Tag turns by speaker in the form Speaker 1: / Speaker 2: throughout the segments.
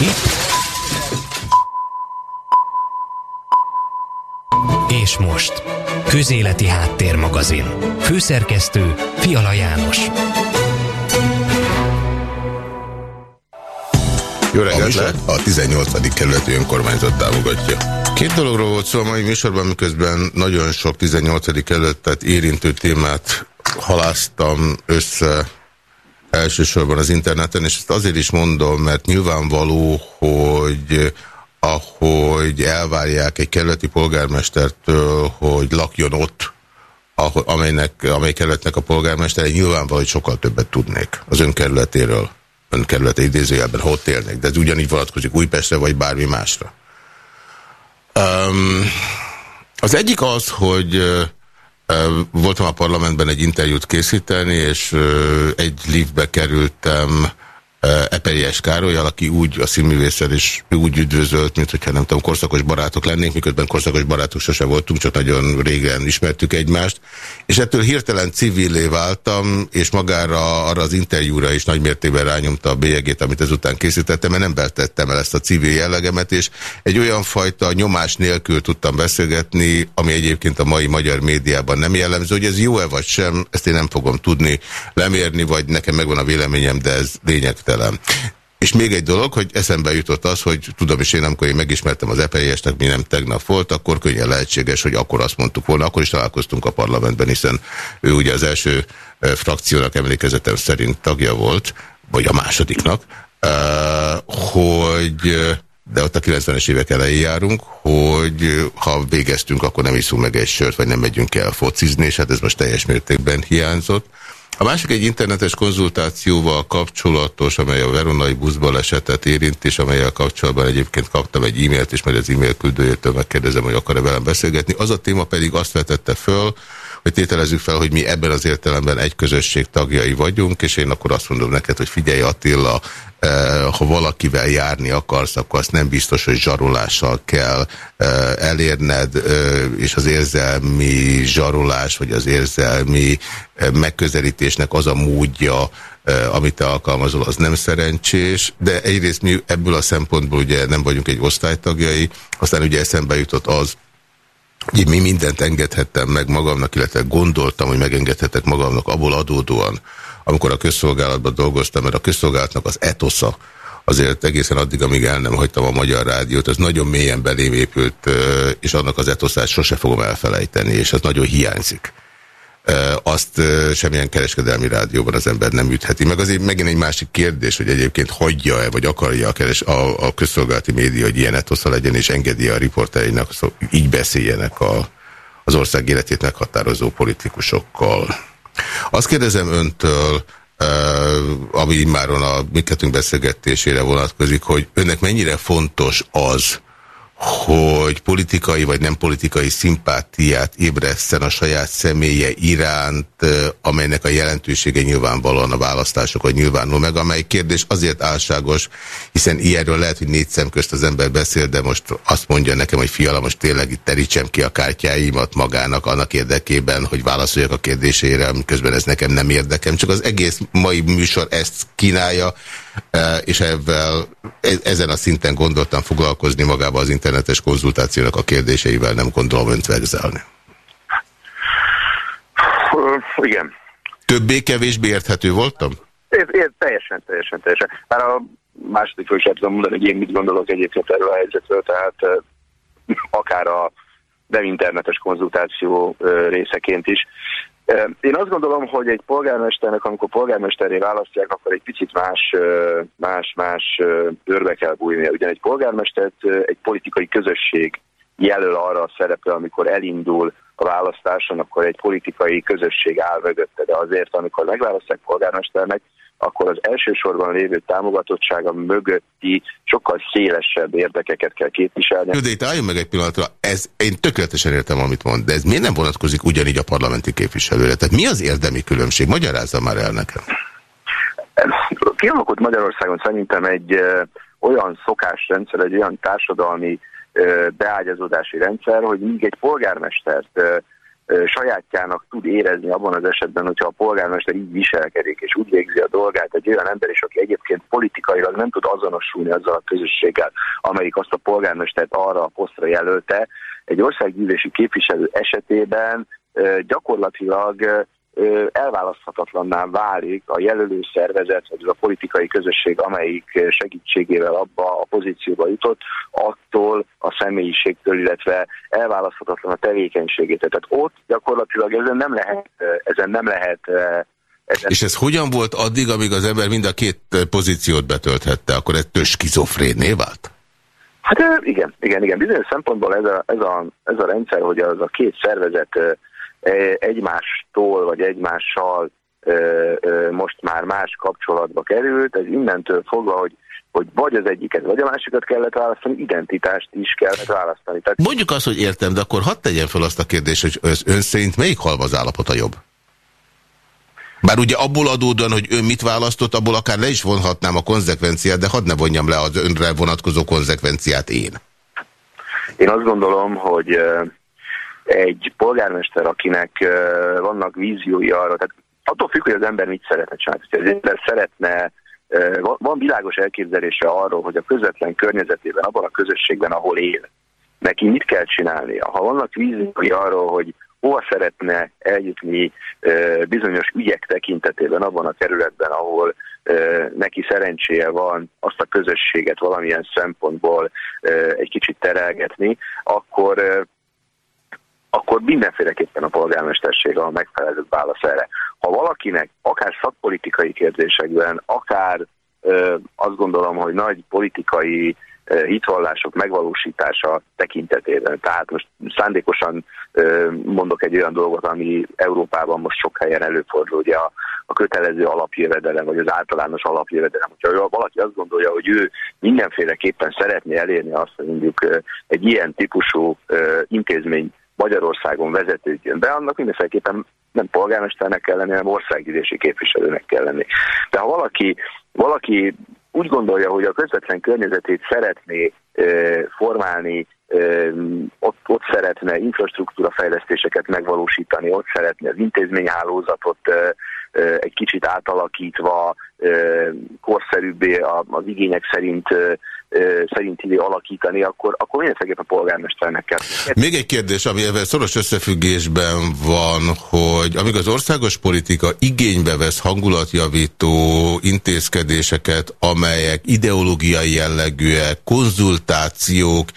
Speaker 1: Itt. És most. Közéleti Háttérmagazin. Főszerkesztő Fiala János.
Speaker 2: Jó reggelt lehet! A 18. kerületi önkormányzat támogatja. Két dologról volt szó a mai műsorban, miközben nagyon sok 18. kerületet érintő témát haláztam össze elsősorban az interneten, és ezt azért is mondom, mert nyilvánvaló, hogy ahogy elvárják egy kerületi polgármestertől, hogy lakjon ott, amelynek, amely kerületnek a polgármestere, nyilvánvaló, hogy sokkal többet tudnék az önkerületéről, önkerülete idézőjelben, ha ott élnék, de ez ugyanígy vonatkozik Újpestre, vagy bármi másra. Um, az egyik az, hogy Voltam a parlamentben egy interjút készíteni, és egy liftbe kerültem Eperies Károlyal, aki úgy a színművészet is úgy üdvözölt, mint hogyha nem tudom, korszakos barátok lennénk, miközben korszakos barátok sose voltunk, csak nagyon régen ismertük egymást. És ettől hirtelen civillé váltam, és magára arra az interjúra is nagymértékben rányomta a bélyegét, amit ezután készítettem, mert nem beltettem el ezt a civil jellegemet, és egy olyan fajta nyomás nélkül tudtam beszélgetni, ami egyébként a mai magyar médiában nem jellemző, hogy ez jó-e vagy sem, ezt én nem fogom tudni lemérni, vagy nekem megvan a véleményem, de ez lényeg értelem. És még egy dolog, hogy eszembe jutott az, hogy tudom is én, amikor én megismertem az EPI-esnek, mi nem tegnap volt, akkor könnyen lehetséges, hogy akkor azt mondtuk volna, akkor is találkoztunk a parlamentben, hiszen ő ugye az első e, frakciónak emlékezetem szerint tagja volt, vagy a másodiknak, e, hogy de ott a 90-es évek elején járunk, hogy ha végeztünk, akkor nem iszunk meg egy sört, vagy nem megyünk el focizni, és hát ez most teljes mértékben hiányzott. A másik egy internetes konzultációval kapcsolatos, amely a Veronai buszbalesetet érint, és amelyel kapcsolatban egyébként kaptam egy e-mailt, és majd az e-mail küldőjétől megkérdezem, hogy akar-e velem beszélgetni. Az a téma pedig azt vetette föl, hogy tételezzük fel, hogy mi ebben az értelemben egy közösség tagjai vagyunk, és én akkor azt mondom neked, hogy figyelj Attila, eh, ha valakivel járni akarsz, akkor azt nem biztos, hogy zsarolással kell eh, elérned, eh, és az érzelmi zsarolás, vagy az érzelmi megközelítésnek az a módja, amit te alkalmazol, az nem szerencsés, de egyrészt mi ebből a szempontból ugye nem vagyunk egy osztálytagjai, aztán ugye eszembe jutott az, hogy mi mindent engedhettem meg magamnak, illetve gondoltam, hogy megengedhetek magamnak abból adódóan, amikor a közszolgálatban dolgoztam, mert a közszolgálatnak az etosza, azért egészen addig, amíg el nem hagytam a Magyar Rádiót, az nagyon mélyen belém épült, és annak az etoszát sose fogom elfelejteni, és az nagyon hiányzik azt semmilyen kereskedelmi rádióban az ember nem ütheti. Meg azért megint egy másik kérdés, hogy egyébként hagyja-e, vagy akarja a, keres, a, a közszolgálati média, hogy ilyen etosza legyen, és engedi a riportereinek, szó, így beszéljenek a, az ország életét meghatározó politikusokkal. Azt kérdezem öntől, ami immáron a mi beszélgetésére vonatkozik, hogy önnek mennyire fontos az, hogy politikai vagy nem politikai szimpátiát ébreszten a saját személye iránt, amelynek a jelentősége nyilvánvalóan a választásokon nyilvánul meg, amely kérdés azért álságos, hiszen ilyenről lehet, hogy négy szem közt az ember beszél, de most azt mondja nekem, hogy fiala, most tényleg itt terítsem ki a kártyáimat magának annak érdekében, hogy válaszoljak a kérdésére, miközben ez nekem nem érdekem, csak az egész mai műsor ezt kínálja, és ebben ezen a szinten gondoltam foglalkozni magába az internetes konzultációnak a kérdéseivel, nem gondolom önt vegzelni.
Speaker 3: Igen.
Speaker 2: Többé-kevésbé érthető voltam?
Speaker 3: É, é, teljesen, teljesen, teljesen. Már a második is tudom mondani, hogy én mit gondolok egyébként erről a helyzetről, tehát akár a nem internetes konzultáció részeként is. Én azt gondolom, hogy egy polgármesternek, amikor polgármesteré választják, akkor egy picit más, más, más őrbe kell bújnia. Ugyan egy polgármestert egy politikai közösség jelöl arra a szerepre, amikor elindul a választáson, akkor egy politikai közösség áll mögötte, de azért, amikor megválasztják polgármesternek, akkor az elsősorban lévő támogatottsága mögötti sokkal szélesebb érdekeket kell képviselni.
Speaker 2: Jó, de itt álljunk meg egy pillanatra, ez, én tökéletesen értem, amit mond, de ez miért nem vonatkozik ugyanígy a parlamenti képviselőre? Tehát mi az érdemi különbség? Magyarázza már el nekem.
Speaker 3: Kialakult Magyarországon szerintem egy olyan szokásrendszer, egy olyan társadalmi beágyazódási rendszer, hogy míg egy polgármestert sajátjának tud érezni abban az esetben, hogyha a polgármester így viselkedik, és úgy végzi a dolgát egy olyan ember is, aki egyébként politikailag nem tud azonosulni azzal a közösséggel, amelyik azt a polgármestert arra a posztra jelölte. Egy országgyűlési képviselő esetében gyakorlatilag elválaszthatatlanná válik a jelölő szervezet, vagy a politikai közösség, amelyik segítségével abba a pozícióba jutott, attól a személyiségtől, illetve elválaszthatatlan a tevékenységét. Tehát ott gyakorlatilag ezen nem lehet, ezen nem lehet
Speaker 2: ezen... És ez hogyan volt addig, amíg az ember mind a két pozíciót betölthette? Akkor ettől skizofrénné vált?
Speaker 3: Hát igen, igen, igen. Bizonyos szempontból ez a, ez a, ez a rendszer, hogy az a két szervezet egymástól vagy egymással most már más kapcsolatba került, ez innentől fogva, hogy hogy vagy az egyiket, vagy a másikat kellett választani, identitást is kellett választani.
Speaker 2: Tehát... Mondjuk azt, hogy értem, de akkor hadd tegyen fel azt a kérdést, hogy az ön szerint melyik halmaz állapota jobb? Bár ugye abból adódóan, hogy ön mit választott, abból akár le is vonhatnám a konzekvenciát, de hadd ne vonjam le az önre vonatkozó konzekvenciát én.
Speaker 3: Én azt gondolom, hogy egy polgármester, akinek vannak víziói arra, tehát attól függ, hogy az ember mit szeretne csinálni. Ha az ember szeretne, van világos elképzelése arról, hogy a közvetlen környezetében, abban a közösségben, ahol él, neki mit kell csinálnia. Ha vannak víziói arról, hogy hova szeretne eljutni bizonyos ügyek tekintetében abban a területben, ahol neki szerencséje van azt a közösséget valamilyen szempontból egy kicsit terelgetni, akkor akkor mindenféleképpen a polgármesterség a megfelelő válasz erre. Ha valakinek akár szakpolitikai kérdésekben, akár ö, azt gondolom, hogy nagy politikai ö, hitvallások megvalósítása tekintetében, tehát most szándékosan ö, mondok egy olyan dolgot, ami Európában most sok helyen előfordul, ugye a, a kötelező alapjövedelem, vagy az általános alapjövedelem. Hogyha valaki azt gondolja, hogy ő mindenféleképpen szeretné elérni azt, hogy mondjuk egy ilyen típusú intézmény Magyarországon vezetődjön be, annak mindenféleképpen nem polgármesternek kell lenni, hanem országgyűlési képviselőnek kell lenni. De ha valaki, valaki úgy gondolja, hogy a közvetlen környezetét szeretné formálni, ott, ott szeretne infrastruktúra fejlesztéseket megvalósítani, ott szeretne az intézményhálózatot egy kicsit átalakítva, korszerűbbé az igények szerint szerint ide alakítani, akkor, akkor mindenféleképpen a polgármesternek kell.
Speaker 2: Még egy kérdés, ami ebben szoros összefüggésben van, hogy amíg az országos politika igénybe vesz hangulatjavító intézkedéseket, amelyek ideológiai jellegűek, konzultációk,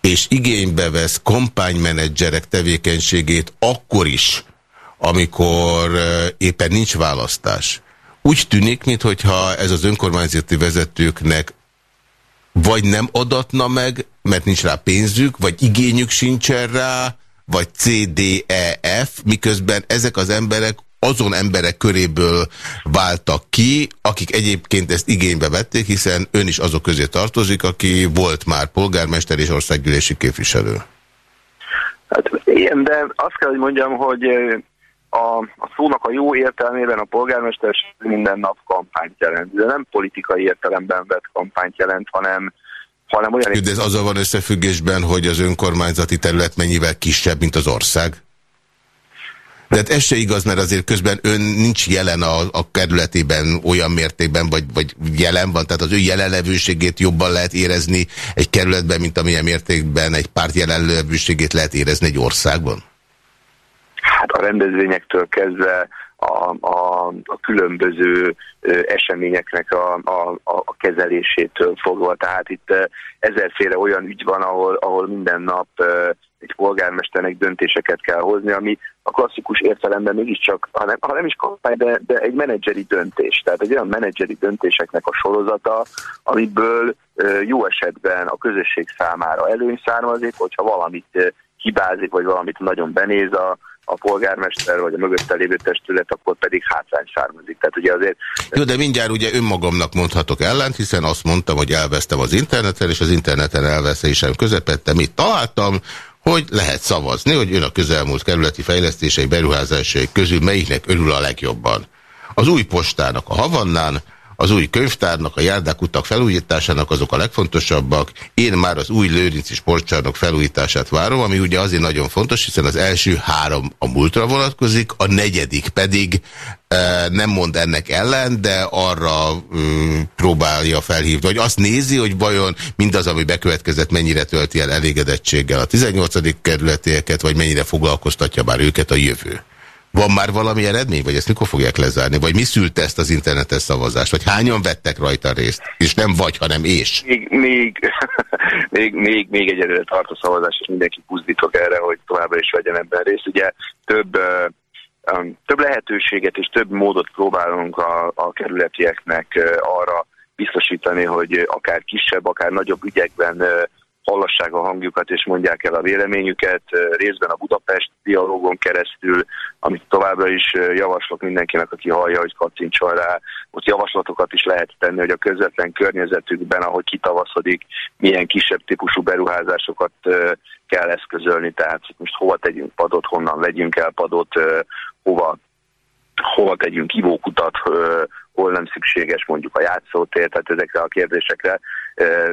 Speaker 2: és igénybe vesz kampánymenedzserek tevékenységét akkor is, amikor éppen nincs választás. Úgy tűnik, mintha ez az önkormányzati vezetőknek vagy nem adatna meg, mert nincs rá pénzük, vagy igényük sincsen rá, vagy CDEF, miközben ezek az emberek azon emberek köréből váltak ki, akik egyébként ezt igénybe vették, hiszen ön is azok közé tartozik, aki volt már polgármester és országgyűlési képviselő.
Speaker 3: Hát igen, de azt kell, hogy mondjam, hogy a, a szónak a jó értelmében a polgármester minden nap kampányt jelent. De nem politikai értelemben vett kampányt jelent, hanem, hanem olyan...
Speaker 2: De ez azzal van összefüggésben, hogy az önkormányzati terület mennyivel kisebb, mint az ország? De hát ez se igaz, mert azért közben ön nincs jelen a, a kerületében olyan mértékben, vagy, vagy jelen van, tehát az ő jelenlevőségét jobban lehet érezni egy kerületben, mint amilyen mértékben egy párt jelenlevőségét lehet érezni egy országban?
Speaker 3: Hát a rendezvényektől kezdve a, a, a különböző eseményeknek a, a, a kezelésétől fogva. Tehát itt ezerféle olyan ügy van, ahol, ahol minden nap egy polgármesternek döntéseket kell hozni, ami a klasszikus értelemben mégiscsak, ha nem, ha nem is kampány, de, de egy menedzseri döntés. Tehát egy olyan menedzseri döntéseknek a sorozata, amiből jó esetben a közösség számára előny származik, hogyha valamit hibázik, vagy valamit nagyon benéz a, a polgármester vagy a mögötte lévő testület, akkor pedig hátrány származik. Tehát ugye azért...
Speaker 2: Jó, de mindjárt ugye önmagamnak mondhatok ellent, hiszen azt mondtam, hogy elvesztem az interneten, és az interneten elveszésem közepette mit találtam, hogy lehet szavazni, hogy ön a közelmúlt kerületi fejlesztései, beruházásai közül melyiknek örül a legjobban. Az új postának a Havannán, az új könyvtárnak, a járdák utak felújításának azok a legfontosabbak. Én már az új Lőrinci sportcsarnok felújítását várom, ami ugye azért nagyon fontos, hiszen az első három a múltra vonatkozik, a negyedik pedig e, nem mond ennek ellen, de arra e, próbálja felhívni, vagy azt nézi, hogy vajon mindaz, ami bekövetkezett, mennyire tölti el elégedettséggel a 18. kerületieket, vagy mennyire foglalkoztatja már őket a jövő. Van már valami eredmény, vagy ezt mikor fogják lezárni? Vagy mi szült ezt az internetes szavazást? Vagy hányan vettek rajta részt? És nem vagy, hanem és?
Speaker 3: Még, még, még, még, még egyelőre tart a szavazás, és mindenki buzdítok erre, hogy továbbra is vegyen ebben részt. Ugye több, több lehetőséget és több módot próbálunk a, a kerületieknek arra biztosítani, hogy akár kisebb, akár nagyobb ügyekben hallassák a hangjukat és mondják el a véleményüket, részben a Budapest dialógon keresztül, amit továbbra is javaslok mindenkinek, aki hallja, hogy kacincson rá. Ott javaslatokat is lehet tenni, hogy a közvetlen környezetükben, ahogy kitavaszodik, milyen kisebb típusú beruházásokat kell eszközölni, tehát most hova tegyünk padot, honnan vegyünk el padot, hova hova tegyünk ivókutat, hol nem szükséges mondjuk a játszótér, tehát ezekre a kérdésekre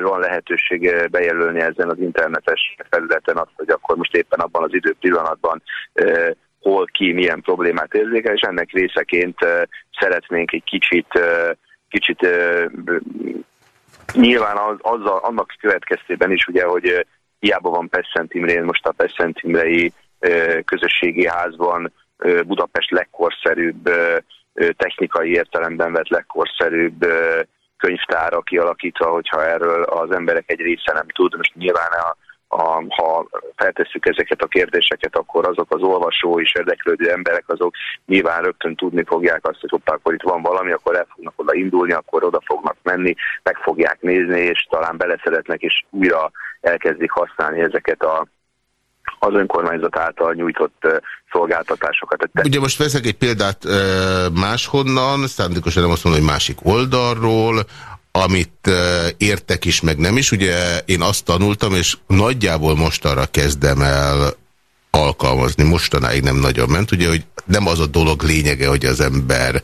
Speaker 3: van lehetőség bejelölni ezen az internetes felületen azt, hogy akkor most éppen abban az idő pillanatban hol ki milyen problémát érzékel, és ennek részeként szeretnénk egy kicsit, kicsit nyilván az, azzal, annak következtében is, ugye, hogy hiába van Pesszent Imrén, most a Pesszent Imrei közösségi házban Budapest legkorszerűbb, technikai értelemben vett legkorszerűbb könyvtára kialakítva, hogyha erről az emberek egy része nem tud. Most nyilván a, a, ha feltesszük ezeket a kérdéseket, akkor azok az olvasó és érdeklődő emberek, azok nyilván rögtön tudni fogják azt, hogy hoppá, akkor itt van valami, akkor el fognak oda indulni, akkor oda fognak menni, meg fogják nézni, és talán beleszeretnek, és újra elkezdik használni ezeket a az önkormányzat által nyújtott szolgáltatásokat.
Speaker 2: Ugye most veszek egy példát máshonnan, szándékosan nem azt mondom, hogy másik oldalról, amit értek is, meg nem is. Ugye én azt tanultam, és nagyjából most arra kezdem el alkalmazni, mostanáig nem nagyon ment, ugye, hogy nem az a dolog lényege, hogy az ember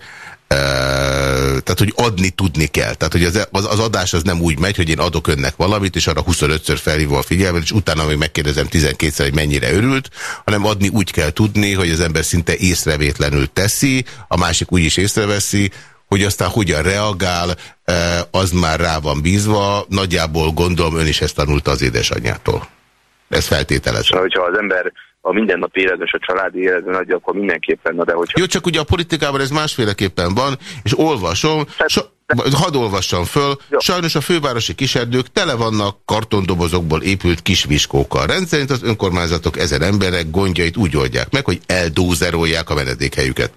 Speaker 2: tehát, hogy adni tudni kell. Tehát, hogy az, az, az adás az nem úgy megy, hogy én adok önnek valamit, és arra 25-ször felhívom a figyelmet, és utána még megkérdezem 12-szer, hogy mennyire örült, hanem adni úgy kell tudni, hogy az ember szinte észrevétlenül teszi, a másik úgy is észreveszi, hogy aztán hogyan reagál, az már rá van bízva. Nagyjából gondolom ön is ezt tanulta az édesanyjától. Ez feltételezem.
Speaker 3: Hogyha az ember a mindennapi életben és a családi életben adja, akkor mindenképpen, de hogyha...
Speaker 2: Jó, csak ugye a politikában ez másféleképpen van, és olvasom, so, hadd olvassam föl, jó. sajnos a fővárosi kiserdők tele vannak kartondobozokból épült kisviskókkal. Rendszerint az önkormányzatok ezen emberek gondjait úgy oldják meg, hogy eldózerolják a menedékhelyüket.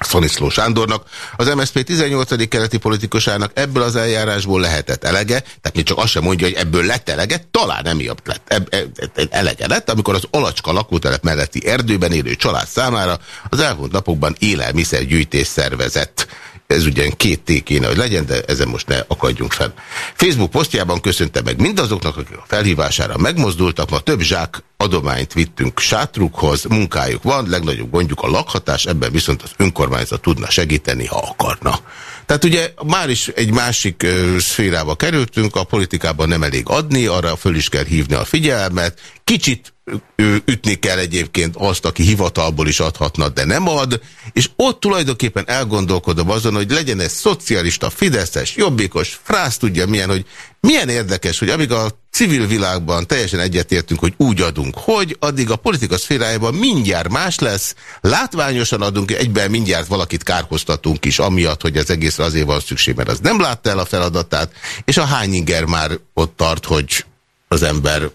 Speaker 2: Szaniszló Sándornak, az MSZP 18. keleti politikusának ebből az eljárásból lehetett elege, tehát még csak azt sem mondja, hogy ebből lett elege, talán emiatt lett eb, eb, eb, elege lett, amikor az Alacska lakótelep melletti erdőben élő család számára az elmúlt napokban élelmiszergyűjtés szervezett. Ez ugyan két T kéne, hogy legyen, de ezen most ne akadjunk fel. Facebook posztjában köszönte meg mindazoknak, akik a felhívására megmozdultak, ma több zsák adományt vittünk sátrukhoz, munkájuk van, legnagyobb gondjuk a lakhatás, ebben viszont az önkormányzat tudna segíteni, ha akarna. Tehát ugye már is egy másik szférába kerültünk, a politikában nem elég adni, arra föl is kell hívni a figyelmet, kicsit ő ütni kell egyébként azt, aki hivatalból is adhatna, de nem ad, és ott tulajdonképpen elgondolkodom azon, hogy legyen ez szocialista, fideszes, jobbikos, frász tudja milyen, hogy milyen érdekes, hogy amíg a civil világban teljesen egyetértünk, hogy úgy adunk, hogy addig a politika szférájában mindjárt más lesz, látványosan adunk, egyben mindjárt valakit kárhoztatunk is, amiatt, hogy az egészre azért van szükség, mert az nem látta el a feladatát, és a hányinger már ott tart, hogy az ember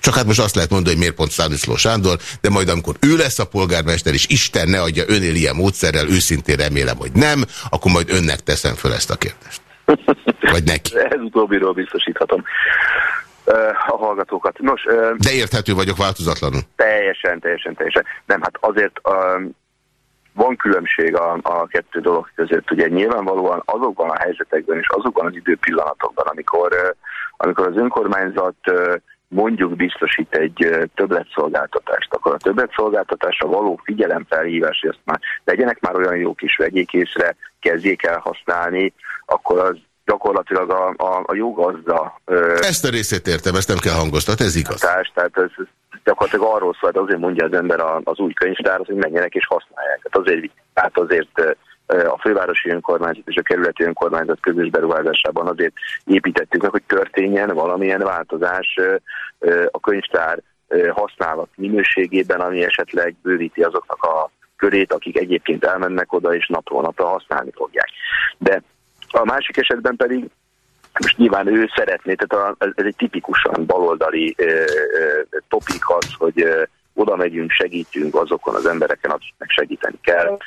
Speaker 2: csak hát most azt lehet mondani, hogy miért pont Staniszló Sándor, de majd amikor ő lesz a polgármester, és Isten ne adja önél ilyen módszerrel, őszintén remélem, hogy nem, akkor majd önnek teszem föl ezt a kérdést. Vagy neki.
Speaker 3: Ez utóbbiról biztosíthatom a hallgatókat. Nos,
Speaker 2: De érthető vagyok változatlanul.
Speaker 3: Teljesen, teljesen, teljesen. Nem, hát azért um, van különbség a, a kettő dolog között. Ugye nyilvánvalóan azokban a helyzetekben és azokban az időpillanatokban, amikor, amikor az önkormányzat mondjuk biztosít egy többletszolgáltatást, akkor a többletszolgáltatásra való figyelemfelhívás, azt már legyenek már olyan jók is, vegyék észre, kezdjék el használni, akkor az gyakorlatilag a, a, a jó gazda...
Speaker 2: Ezt a részét értem, ezt nem kell hangoztatni, ez igaz.
Speaker 3: Társ, tehát ez gyakorlatilag arról szól, hogy azért mondja az ember az új könyvtár, hogy menjenek és használják. Tehát azért, tehát azért a fővárosi önkormányzat és a kerületi önkormányzat közös beruházásában azért építettük meg, hogy történjen valamilyen változás a könyvtár használat minőségében, ami esetleg bővíti azoknak a körét, akik egyébként elmennek oda és napról napra használni fogják. De a másik esetben pedig most nyilván ő szeretné, tehát ez egy tipikusan baloldali topik az, hogy oda megyünk, segítünk azokon az embereken, akiknek segíteni kell.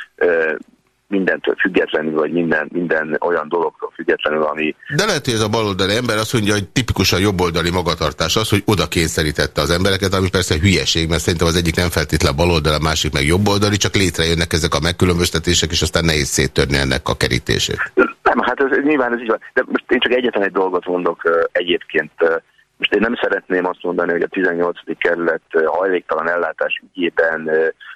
Speaker 3: Mindentől függetlenül, vagy minden, minden olyan dologtól függetlenül, ami...
Speaker 2: De lehet, hogy ez a baloldali ember azt mondja, hogy tipikusan jobboldali magatartás az, hogy oda kényszerítette az embereket, ami persze hülyeség, mert szerintem az egyik nem feltétlen baloldali, a másik meg jobboldali, csak létrejönnek ezek a megkülönböztetések, és aztán nehéz széttörni ennek a kerítését.
Speaker 3: Nem, hát ez, nyilván ez így van. De most én csak egyetlen egy dolgot mondok egyébként. Most én nem szeretném azt mondani, hogy a 18. kerület hajléktalan ellátás ügyében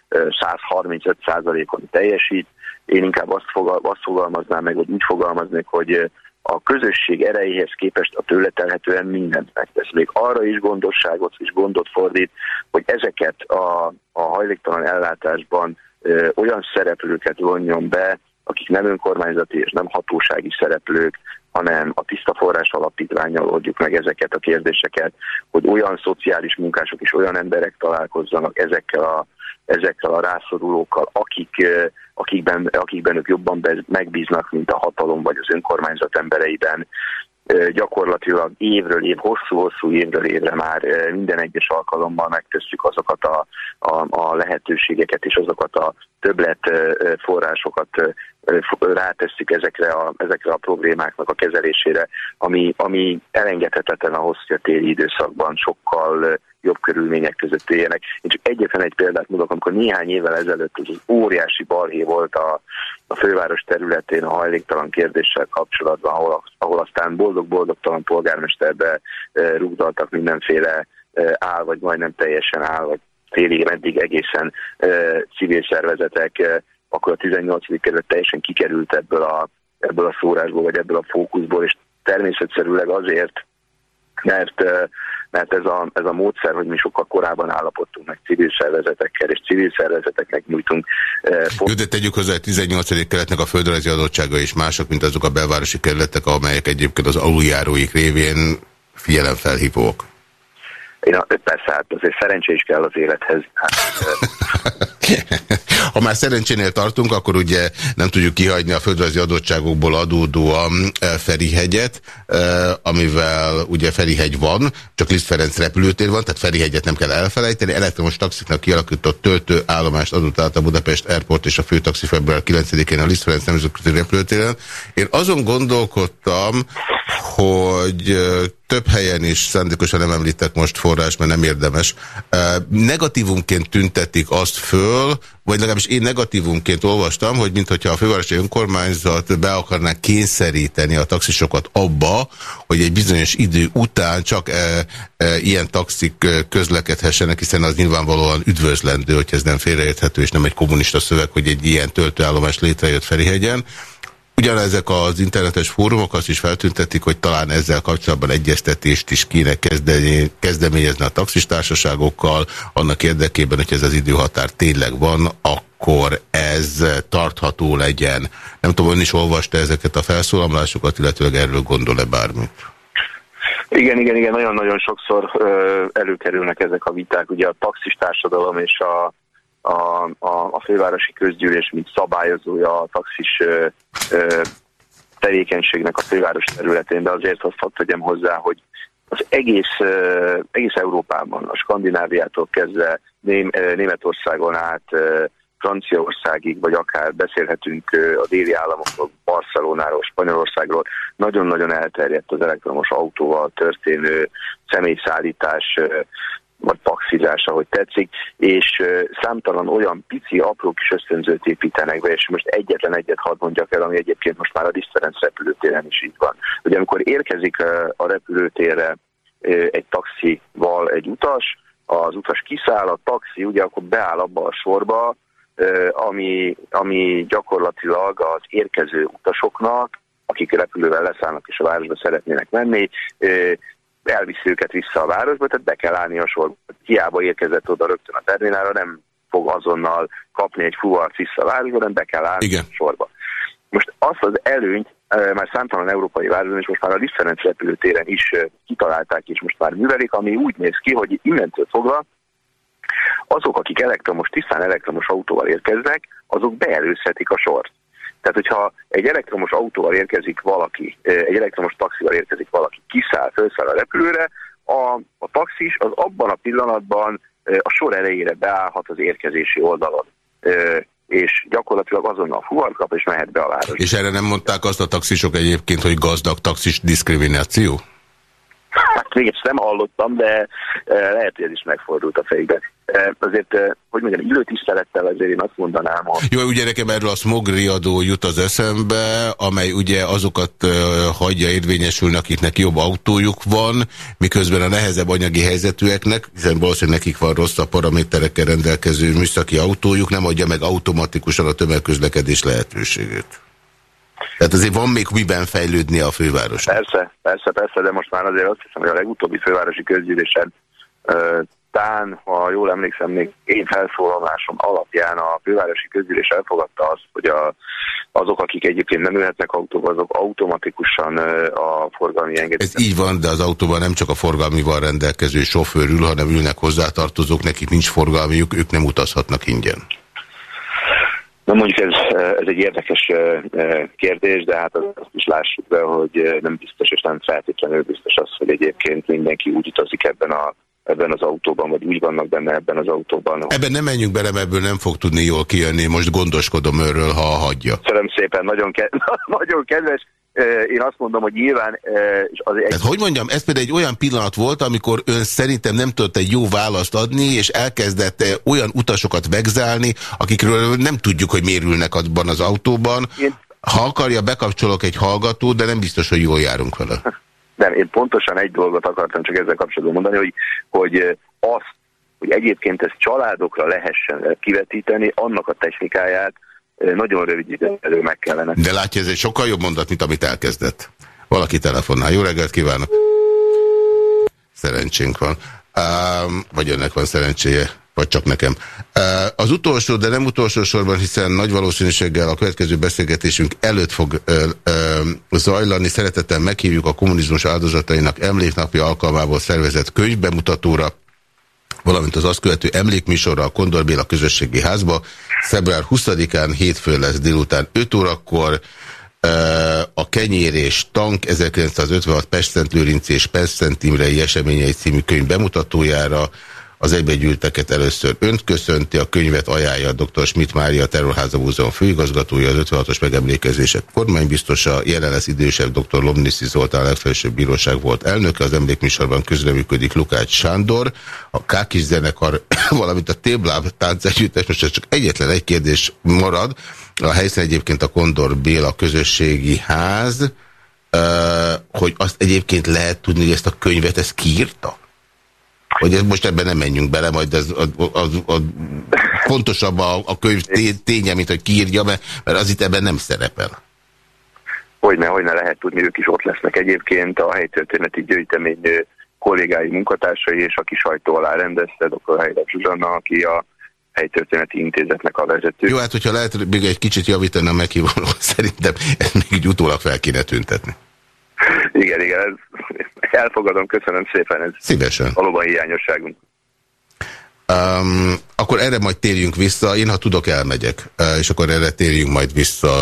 Speaker 3: 135%-on teljesít. Én inkább azt, fogal, azt fogalmaznám meg, vagy úgy fogalmaznék, hogy a közösség erejéhez képest a tőle telhetően mindent megtesz. Még arra is gondosságot és gondot fordít, hogy ezeket a, a hajléktalan ellátásban ö, olyan szereplőket vonjon be, akik nem önkormányzati és nem hatósági szereplők, hanem a tiszta forrás alapítványjal oldjuk meg ezeket a kérdéseket, hogy olyan szociális munkások és olyan emberek találkozzanak ezekkel a, ezekkel a rászorulókkal, akik akikben, akikben ők jobban megbíznak, mint a hatalom vagy az önkormányzat embereiben. Gyakorlatilag évről év, hosszú-hosszú évről évre már minden egyes alkalommal megtesszük azokat a, a, a lehetőségeket és azokat a többlet forrásokat rátesszük ezekre a, ezekre a problémáknak a kezelésére, ami, ami elengedhetetlen ahhoz, hogy a téli időszakban sokkal jobb körülmények között éljenek. Én csak egyetlen egy példát mondok, amikor néhány évvel ezelőtt az, óriási balhé volt a, a főváros területén a hajléktalan kérdéssel kapcsolatban, ahol, ahol aztán boldog-boldogtalan polgármesterbe e, rúgdaltak mindenféle e, áll, vagy majdnem teljesen áll, vagy félig meddig egészen e, civil szervezetek, e, akkor a 18. kerület teljesen kikerült ebből a, ebből a szórásból, vagy ebből a fókuszból, és természetszerűleg azért, mert, mert ez, a, ez a módszer, hogy mi sokkal korábban állapodtunk meg civil szervezetekkel, és civil szervezeteknek nyújtunk.
Speaker 2: Jó, de tegyük hozzá, hogy 18. keletnek a földrajzi adottsága is mások, mint azok a belvárosi kerületek, amelyek egyébként az aluljáróik révén figyelemfelhívók.
Speaker 3: Én a, persze, hát azért szerencsé is kell az élethez. Hát,
Speaker 2: Ha már szerencsénél tartunk, akkor ugye nem tudjuk kihagyni a földrajzi adottságokból adódóan Ferihegyet, amivel ugye Ferihegy van, csak Liszt Ferenc repülőtér van, tehát Ferihegyet nem kell elfelejteni. Elektromos taxiknak kialakított töltőállomást adott át a Budapest Airport és a főtaxi február 9-én a Liszt Ferenc nemzetközi repülőtéren. Én azon gondolkodtam, hogy több helyen is szándékosan nem említek most forrás, mert nem érdemes. Negatívumként tüntetik azt föl, vagy legalábbis én negatívumként olvastam, hogy mintha a fővárosi önkormányzat be akarná kényszeríteni a taxisokat abba, hogy egy bizonyos idő után csak e, e, ilyen taxik közlekedhessenek, hiszen az nyilvánvalóan üdvözlendő, hogy ez nem félreérthető, és nem egy kommunista szöveg, hogy egy ilyen töltőállomás létrejött Ferihegyen. Ugyanezek az internetes fórumok azt is feltüntetik, hogy talán ezzel kapcsolatban egyeztetést is kéne kezdeni, kezdeményezni a taxistársaságokkal, annak érdekében, hogy ez az időhatár tényleg van, akkor ez tartható legyen. Nem tudom, ön is olvasta ezeket a felszólalásokat, illetőleg erről gondol-e bármit?
Speaker 3: Igen, igen, igen, nagyon-nagyon sokszor ö, előkerülnek ezek a viták. Ugye a taxistársadalom és a a, a, a fővárosi közgyűlés, mint szabályozója a taxis ö, ö, tevékenységnek a főváros területén, de azért azt hadd tegyem hozzá, hogy az egész, ö, egész Európában, a Skandináviától kezdve Ném, Németországon át, Franciaországig, vagy akár beszélhetünk a déli államokról, Barcelonáról, Spanyolországról, nagyon-nagyon elterjedt az elektromos autóval történő személyszállítás, vagy paxizás, ahogy tetszik, és számtalan olyan pici, apró kis ösztönzőt építenek be, és most egyetlen egyet hadd mondjak el, ami egyébként most már a Diszterenc repülőtéren is így van. Ugye amikor érkezik a repülőtérre egy taxival egy utas, az utas kiszáll, a taxi ugye akkor beáll abba a sorba, ami, ami gyakorlatilag az érkező utasoknak, akik repülővel leszállnak és a városba szeretnének menni, elviszi őket vissza a városba, tehát be kell állni a sorba. Hiába érkezett oda rögtön a terminálra, nem fog azonnal kapni egy fuvart vissza a városba, hanem be kell állni Igen. a sorba. Most azt az előnyt, már számtalan európai városban, és most már a Liszt repülőtéren is kitalálták, és most már művelik, ami úgy néz ki, hogy innentől fogva azok, akik elektromos, tisztán elektromos autóval érkeznek, azok beelőzhetik a sort. Tehát, hogyha egy elektromos autóval érkezik valaki, egy elektromos taxival érkezik valaki, kiszáll, felszáll a repülőre, a, a taxis az abban a pillanatban a sor elejére beállhat az érkezési oldalon és gyakorlatilag azonnal fuvar kap, és mehet be a város.
Speaker 2: És erre nem mondták azt a taxisok egyébként, hogy gazdag taxis diszkrimináció?
Speaker 3: Hát még ezt nem hallottam, de lehet, hogy ez is megfordult a fejbe. Azért, hogy mondjam, illő tisztelettel azért én azt mondanám, hogy...
Speaker 2: Jó, ugye nekem erről a smog riadó jut az eszembe, amely ugye azokat hagyja érvényesülni, akiknek jobb autójuk van, miközben a nehezebb anyagi helyzetűeknek, hiszen valószínűleg nekik van rosszabb paraméterekkel rendelkező műszaki autójuk, nem adja meg automatikusan a tömegközlekedés lehetőségét. Tehát azért van még miben fejlődni a főváros.
Speaker 3: Persze, persze, persze, de most már azért azt hiszem, hogy a legutóbbi fővárosi közgyűlésen Tán, ha jól emlékszem, még én felszólalásom alapján a fővárosi közgyűlés elfogadta azt, hogy a, azok, akik egyébként nem ülhetnek autóba, azok automatikusan a forgalmi engedélyt.
Speaker 2: Ez így van, de az autóban nem csak a forgalmival rendelkező sofőr ül, hanem ülnek hozzátartozók, nekik nincs forgalmiuk, ők nem utazhatnak ingyen.
Speaker 3: Na mondjuk ez, ez egy érdekes kérdés, de hát azt is lássuk be, hogy nem biztos és nem feltétlenül biztos az, hogy egyébként mindenki úgy utazik ebben a ebben az autóban, vagy úgy vannak benne ebben az autóban.
Speaker 2: Ebben nem menjünk bele, ebből nem fog tudni jól kijönni, most gondoskodom őről, ha hagyja.
Speaker 3: Köszönöm szépen, nagyon, ke nagyon kedves. Én azt mondom, hogy nyilván...
Speaker 2: Az egy... Tehát, hogy mondjam, ez például egy olyan pillanat volt, amikor ön szerintem nem tudott egy jó választ adni, és elkezdett olyan utasokat vegzálni, akikről nem tudjuk, hogy mérülnek abban az autóban. Én... Ha akarja, bekapcsolok egy hallgatót, de nem biztos, hogy jól járunk vele.
Speaker 3: Nem, én pontosan egy dolgot akartam csak ezzel kapcsolatban mondani, hogy, hogy azt, hogy egyébként ezt családokra lehessen kivetíteni, annak a technikáját nagyon rövid időn belül meg kellene.
Speaker 2: De látja, ez egy sokkal jobb mondat, mint amit elkezdett. Valaki telefonál. Jó reggelt kívánok! Szerencsénk van. Um, vagy önnek van szerencséje, vagy csak nekem. Az utolsó, de nem utolsó sorban, hiszen nagy valószínűséggel a következő beszélgetésünk előtt fog uh, uh, zajlani. Szeretettel meghívjuk a kommunizmus áldozatainak emléknapja alkalmából szervezett könyvbemutatóra, valamint az azt követő emlékműsorra a Kondor Béla közösségi házba. Február 20-án hétfő lesz délután 5 órakor. A Kenyér és Tank 1956 Pest-Szent Lőrinc és Pest-Szent Imrei eseményei című könyv bemutatójára az egybegyűlteket először önt köszönti, a könyvet ajánlja a dr. Schmidt Mária Terrorháza Múzeum főigazgatója, az 56-os megemlékezések kormánybiztosa, jelen lesz idősebb dr. Lomniszi Zoltán legfelsőbb bíróság volt elnöke, az emlékműsorban közreműködik Lukács Sándor, a Kákis zenekar, valamint a Tébláb táncegyüttes, most csak egyetlen egy kérdés marad, a helyszín egyébként a Kondor Béla közösségi ház, hogy azt egyébként lehet tudni, hogy ezt a könyvet ezt kiírta? Hogy ez most ebben nem menjünk bele, majd ez az, az, az, fontosabb a, a könyv ténye, mint hogy kiírja, mert, mert az itt ebben nem szerepel.
Speaker 3: Hogyne, hogyne lehet tudni, ők is ott lesznek egyébként a helytörténeti gyűjtemény kollégái, munkatársai, és aki sajtó alá rendezte, dr. Helyrep Zsuzsanna, aki a helytörténeti intézetnek a vezető.
Speaker 2: Jó, hát hogyha lehet még egy kicsit javítani a meghívóról, szerintem ezt még utólag fel kéne tüntetni.
Speaker 3: Igen, igen, ez, elfogadom, köszönöm szépen. Ez
Speaker 2: Szívesen.
Speaker 3: Valóban hiányosságunk.
Speaker 2: Um, akkor erre majd térjünk vissza. Én, ha tudok, elmegyek. Uh, és akkor erre térjünk majd vissza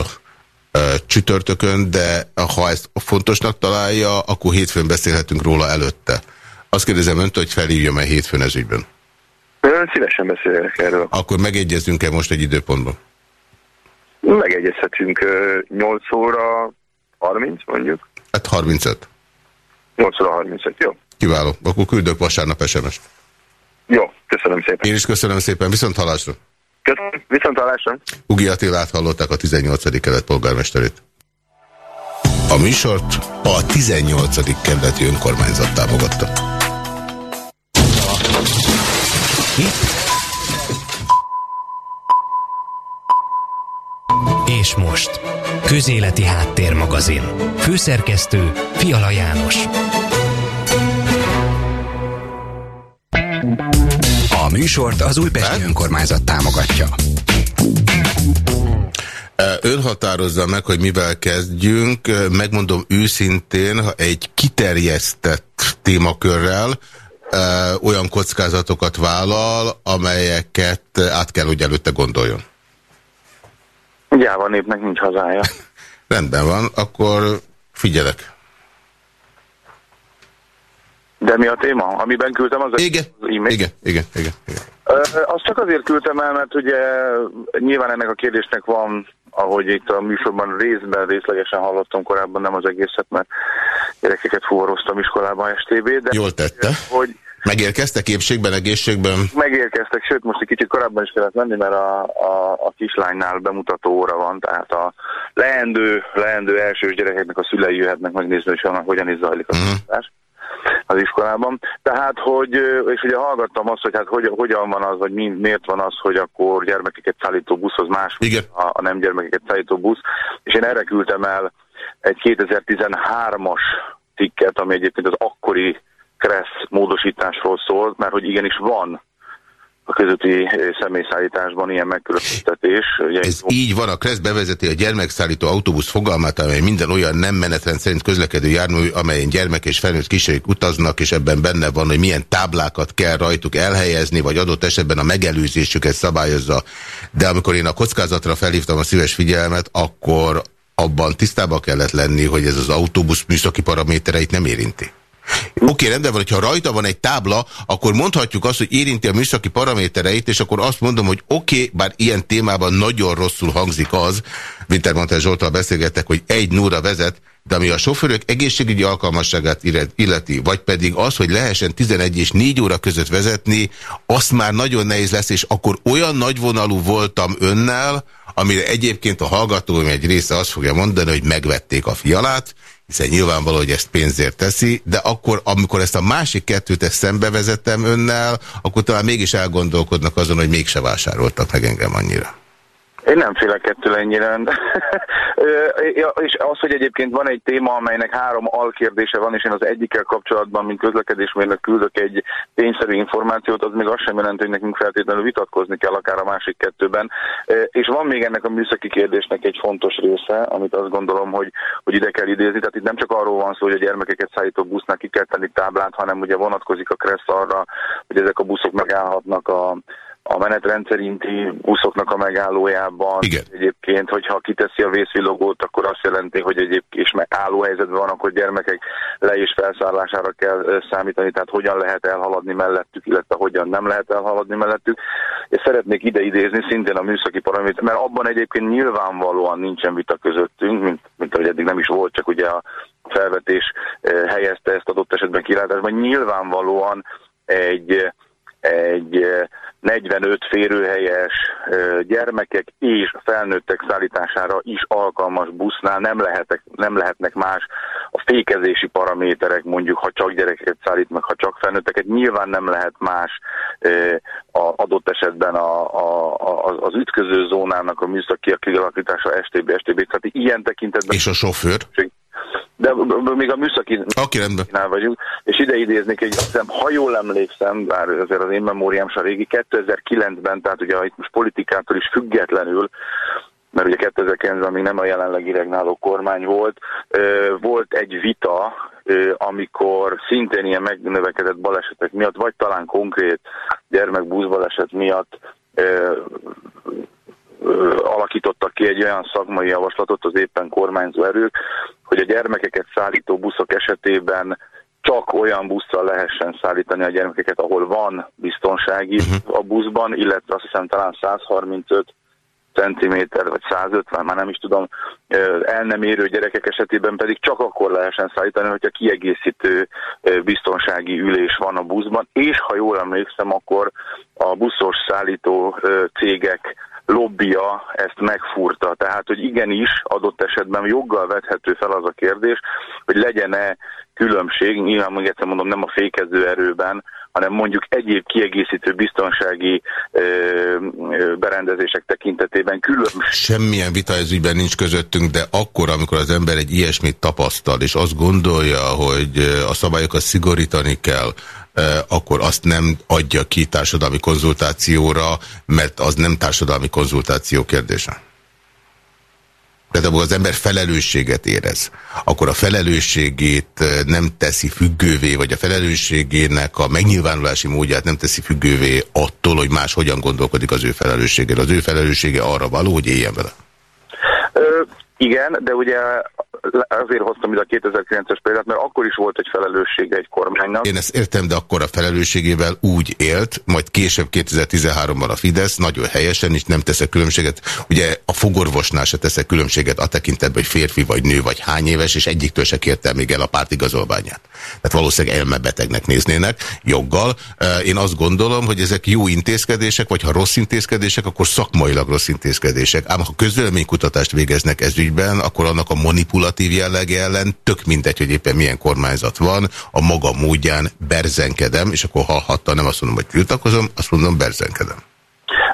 Speaker 2: uh, csütörtökön, de ha ezt fontosnak találja, akkor hétfőn beszélhetünk róla előtte. Azt kérdezem önt, hogy felhívjam-e hétfőn ez ügyben?
Speaker 3: Ön szívesen beszélek erről.
Speaker 2: Akkor megegyezünk-e most egy időpontban?
Speaker 3: Megegyezhetünk 8 óra 30 mondjuk.
Speaker 2: Hát 35.
Speaker 3: 8 óra 35, jó.
Speaker 2: Kiváló. Akkor küldök vasárnap SMS-t.
Speaker 3: Jó, köszönöm szépen.
Speaker 2: Én is köszönöm szépen. Viszont hallásra.
Speaker 3: Köszönöm. Viszont hallásra.
Speaker 2: Ugi Attilát hallották a 18. kelet polgármesterét. A műsort a 18. kerületi önkormányzat támogatta.
Speaker 1: És most. Közéleti Háttérmagazin. Főszerkesztő Fiala János. A műsort az Újpesti hát? Önkormányzat támogatja.
Speaker 2: Ön határozza meg, hogy mivel kezdjünk. Megmondom őszintén, ha egy kiterjesztett témakörrel, olyan kockázatokat vállal, amelyeket át kell, hogy előtte gondoljon.
Speaker 4: Gyáva népnek nincs hazája.
Speaker 2: Rendben van, akkor figyelek.
Speaker 4: De mi a téma? Amiben küldtem az,
Speaker 2: igen, az e-mail? Igen, igen, igen. igen.
Speaker 4: Ö, azt csak azért küldtem el, mert ugye nyilván ennek a kérdésnek van, ahogy itt a műsorban részben, részlegesen hallottam korábban, nem az egészet, mert gyerekeket fuvaroztam iskolában STB, de...
Speaker 2: Jól tette. Hogy Megérkeztek épségben, egészségben?
Speaker 4: Megérkeztek, sőt most egy kicsit korábban is kellett menni, mert a, a, a kislánynál bemutató óra van, tehát a leendő, leendő elsős gyerekeknek a szülei jöhetnek megnézni, hogy annak hogyan is zajlik a uh -huh. az iskolában. Tehát, hogy, és ugye hallgattam azt, hogy hát hogy, hogyan van az, vagy mi, miért van az, hogy akkor gyermekeket szállító buszhoz más,
Speaker 2: Igen.
Speaker 4: A, a nem gyermekeket szállító busz, és én erre küldtem el egy 2013-as cikket, ami egyébként az akkori Kressz módosításról szól, mert hogy igenis van a közötti személyszállításban ilyen megkülönböztetés.
Speaker 2: Ez így van, a Kressz bevezeti a gyermekszállító autóbusz fogalmát, amely minden olyan nem menetrend szerint közlekedő jármű, amelyen gyermek és felnőtt kísérők utaznak, és ebben benne van, hogy milyen táblákat kell rajtuk elhelyezni, vagy adott esetben a megelőzésüket szabályozza. De amikor én a kockázatra felhívtam a szíves figyelmet, akkor abban tisztában kellett lenni, hogy ez az autóbusz műszaki paramétereit nem érinti. Oké, okay, rendben van, hogyha rajta van egy tábla, akkor mondhatjuk azt, hogy érinti a műszaki paramétereit, és akkor azt mondom, hogy oké, okay, bár ilyen témában nagyon rosszul hangzik az, Wintermantel Zsoltal beszélgettek, hogy egy núra vezet, de ami a sofőrök egészségügyi alkalmasságát illeti, vagy pedig az, hogy lehessen 11 és 4 óra között vezetni, azt már nagyon nehéz lesz, és akkor olyan nagyvonalú voltam önnel, amire egyébként a hallgatóim egy része azt fogja mondani, hogy megvették a fialát, hiszen nyilvánvaló, hogy ezt pénzért teszi, de akkor, amikor ezt a másik kettőt ezt szembevezettem önnel, akkor talán mégis elgondolkodnak azon, hogy mégse vásároltak meg engem annyira.
Speaker 4: Én nem félek ettől ennyire. és az, hogy egyébként van egy téma, amelynek három alkérdése van, és én az egyikkel kapcsolatban, mint közlekedésmérnök küldök egy tényszerű információt, az még azt sem jelenti, hogy nekünk feltétlenül vitatkozni kell akár a másik kettőben. És van még ennek a műszaki kérdésnek egy fontos része, amit azt gondolom, hogy, hogy ide kell idézni. Tehát itt nem csak arról van szó, hogy a gyermekeket szállító busznak ki kell tenni táblát, hanem ugye vonatkozik a kressz arra, hogy ezek a buszok megállhatnak a a menetrendszerinti buszoknak a megállójában.
Speaker 2: Igen.
Speaker 4: Egyébként, hogyha kiteszi a vészvilogót, akkor azt jelenti, hogy egyébként is álló helyzetben van, akkor gyermekek le- és felszállására kell számítani, tehát hogyan lehet elhaladni mellettük, illetve hogyan nem lehet elhaladni mellettük. És szeretnék ide idézni szintén a műszaki paraméter, mert abban egyébként nyilvánvalóan nincsen vita közöttünk, mint, mint ahogy eddig nem is volt, csak ugye a felvetés helyezte ezt adott esetben kilátásban. Nyilvánvalóan egy, egy 45 férőhelyes gyermekek és felnőttek szállítására is alkalmas busznál. Nem, lehetek, nem lehetnek más a fékezési paraméterek, mondjuk ha csak gyerekeket szállít meg, ha csak felnőtteket, nyilván nem lehet más a adott esetben a, a, a, az ütköző zónának a műszaki kialakítása STB, STB, tehát ilyen tekintetben...
Speaker 2: És a sofőr?
Speaker 4: De még a műszaki
Speaker 2: okay,
Speaker 4: vagyunk, és ide idéznék egy, hiszem, ha jól emlékszem, bár azért az én memóriám sem régi, 2009-ben, tehát ugye itt most politikától is függetlenül, mert ugye 2009-ben még nem a jelenlegi regnáló kormány volt, volt egy vita, amikor szintén ilyen megnövekedett balesetek miatt, vagy talán konkrét gyermekbuszbaleset miatt alakítottak ki egy olyan szakmai javaslatot az éppen kormányzó erők, hogy a gyermekeket szállító buszok esetében csak olyan busszal lehessen szállítani a gyermekeket, ahol van biztonsági uh-huh. a buszban, illetve azt hiszem talán 135 centiméter vagy 150, már nem is tudom, el nem érő gyerekek esetében pedig csak akkor lehessen szállítani, hogyha kiegészítő biztonsági ülés van a buszban, és ha jól emlékszem, akkor a buszos szállító cégek lobbia ezt megfúrta. Tehát, hogy igenis adott esetben joggal vethető fel az a kérdés, hogy legyen-e különbség, nyilván még egyszer mondom, nem a fékező erőben, hanem mondjuk egyéb kiegészítő biztonsági ö, berendezések tekintetében külön.
Speaker 2: Semmilyen vita ez ügyben nincs közöttünk, de akkor, amikor az ember egy ilyesmit tapasztal, és azt gondolja, hogy a szabályokat szigorítani kell, akkor azt nem adja ki társadalmi konzultációra, mert az nem társadalmi konzultáció kérdése. Tehát amikor az ember felelősséget érez, akkor a felelősségét nem teszi függővé, vagy a felelősségének a megnyilvánulási módját nem teszi függővé attól, hogy más hogyan gondolkodik az ő felelősségéről. Az ő felelőssége arra való, hogy éljen vele.
Speaker 4: Igen, de ugye azért hoztam ide a 2009-es példát, mert akkor is volt egy felelőssége egy kormánynak.
Speaker 2: Én ezt értem, de akkor a felelősségével úgy élt, majd később 2013-ban a Fidesz, nagyon helyesen, és nem teszek különbséget. Ugye a fogorvosnál se teszek különbséget a tekintetben, hogy férfi vagy nő vagy hány éves, és egyiktől se kérte még el a pártigazolványát. Tehát valószínűleg elmebetegnek néznének, joggal. Én azt gondolom, hogy ezek jó intézkedések, vagy ha rossz intézkedések, akkor szakmailag rossz intézkedések. Ám ha közvéleménykutatást végeznek ez ügyben, akkor annak a manipulat negatív jellege ellen, tök mindegy, hogy éppen milyen kormányzat van, a maga módján berzenkedem, és akkor hallhatta, nem azt mondom, hogy tiltakozom, azt mondom, berzenkedem.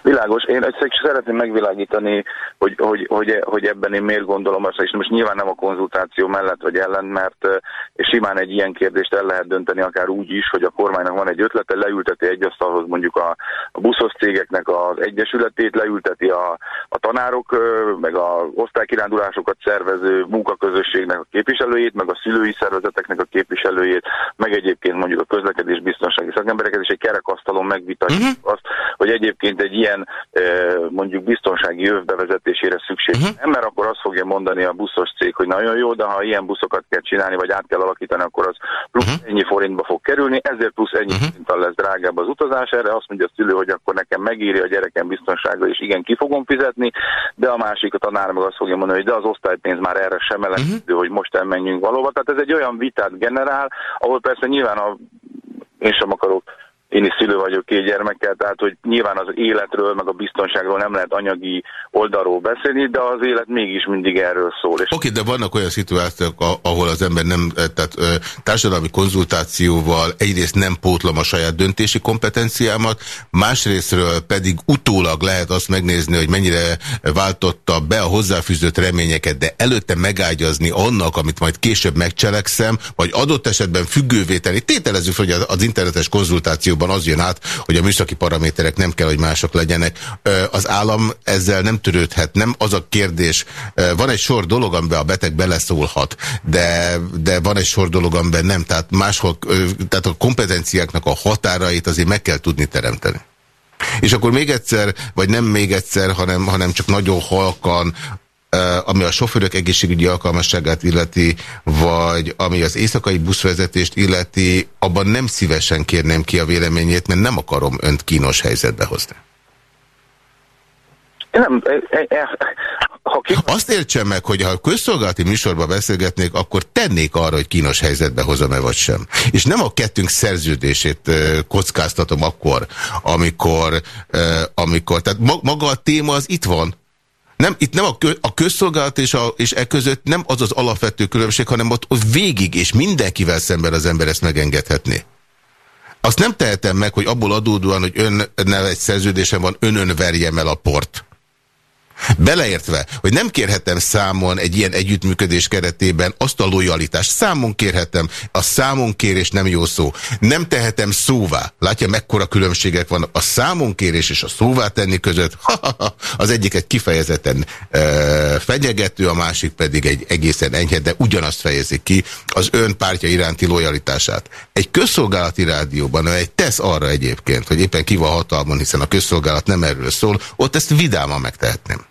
Speaker 4: Világos. Én egyszer szeretném megvilágítani, hogy, hogy, hogy, hogy ebben én miért gondolom azt, és most nyilván nem a konzultáció mellett vagy ellen, mert és simán egy ilyen kérdést el lehet dönteni akár úgy is, hogy a kormánynak van egy ötlete, leülteti egy asztalhoz mondjuk a, a buszos cégeknek az egyesületét, leülteti a, a tanárok, meg a osztálykirándulásokat szervező munkaközösségnek a képviselőjét, meg a szülői szervezeteknek a képviselőjét, meg egyébként mondjuk a közlekedés biztonsági szakembereket, és egy kerekasztalon megvitatjuk uh-huh. azt, hogy egyébként egy ilyen mondjuk biztonsági jöv bevezetésére szükség. Uh-huh. Nem, mert akkor azt fogja mondani a buszos cég, hogy nagyon jó, de ha ilyen buszokat kell csinálni, vagy át kell alakítani, akkor az plusz uh-huh. ennyi forintba fog kerülni, ezért plusz ennyi uh-huh. forinttal lesz drágább az utazás. Erre azt mondja a szülő, hogy akkor nekem megéri a gyerekem biztonsága, és igen, ki fogom fizetni, de a másik a tanár meg azt fogja mondani, hogy de az osztálypénz már erre sem elegendő, uh-huh. hogy most elmenjünk valóban. Tehát ez egy olyan vitát generál, ahol persze nyilván a én sem akarok én is szülő vagyok két gyermekkel, tehát hogy nyilván az életről, meg a biztonságról nem lehet anyagi oldalról beszélni, de az élet mégis mindig erről szól.
Speaker 2: Oké, okay, de vannak olyan szituációk, ahol az ember nem, eh, tehát társadalmi konzultációval egyrészt nem pótlom a saját döntési kompetenciámat, másrésztről pedig utólag lehet azt megnézni, hogy mennyire váltotta be a hozzáfűzött reményeket, de előtte megágyazni annak, amit majd később megcselekszem, vagy adott esetben függővé tenni. Tételezzük, hogy az internetes konzultáció valójában az jön át, hogy a műszaki paraméterek nem kell, hogy mások legyenek. Az állam ezzel nem törődhet, nem az a kérdés. Van egy sor dolog, amiben a beteg beleszólhat, de, de van egy sor dolog, amiben nem. Tehát máshol, tehát a kompetenciáknak a határait azért meg kell tudni teremteni. És akkor még egyszer, vagy nem még egyszer, hanem, hanem csak nagyon halkan ami a sofőrök egészségügyi alkalmasságát illeti, vagy ami az éjszakai buszvezetést illeti, abban nem szívesen kérném ki a véleményét, mert nem akarom önt kínos helyzetbe hozni.
Speaker 4: Nem, e, e,
Speaker 2: ha ki... Azt értsem meg, hogy ha közszolgálati műsorba beszélgetnék, akkor tennék arra, hogy kínos helyzetbe hozom-e vagy sem. És nem a kettünk szerződését kockáztatom akkor, amikor, amikor tehát maga a téma az itt van. Nem, itt nem a, kö, a közszolgálat és, a, és e között nem az az alapvető különbség, hanem ott, ott végig és mindenkivel szemben az ember ezt megengedhetné. Azt nem tehetem meg, hogy abból adódóan, hogy ön egy szerződésem van, önön verjem el a port. Beleértve, hogy nem kérhetem számon egy ilyen együttműködés keretében azt a lojalitást. Számon kérhetem, a számon kérés nem jó szó. Nem tehetem szóvá. Látja, mekkora különbségek van a számon kérés és a szóvá tenni között. Ha, ha, ha. Az egyik egy kifejezetten e, fenyegető, a másik pedig egy egészen enyhe, de ugyanazt fejezi ki az ön pártja iránti lojalitását. Egy közszolgálati rádióban, egy tesz arra egyébként, hogy éppen ki van hatalmon, hiszen a közszolgálat nem erről szól, ott ezt vidáman megtehetném.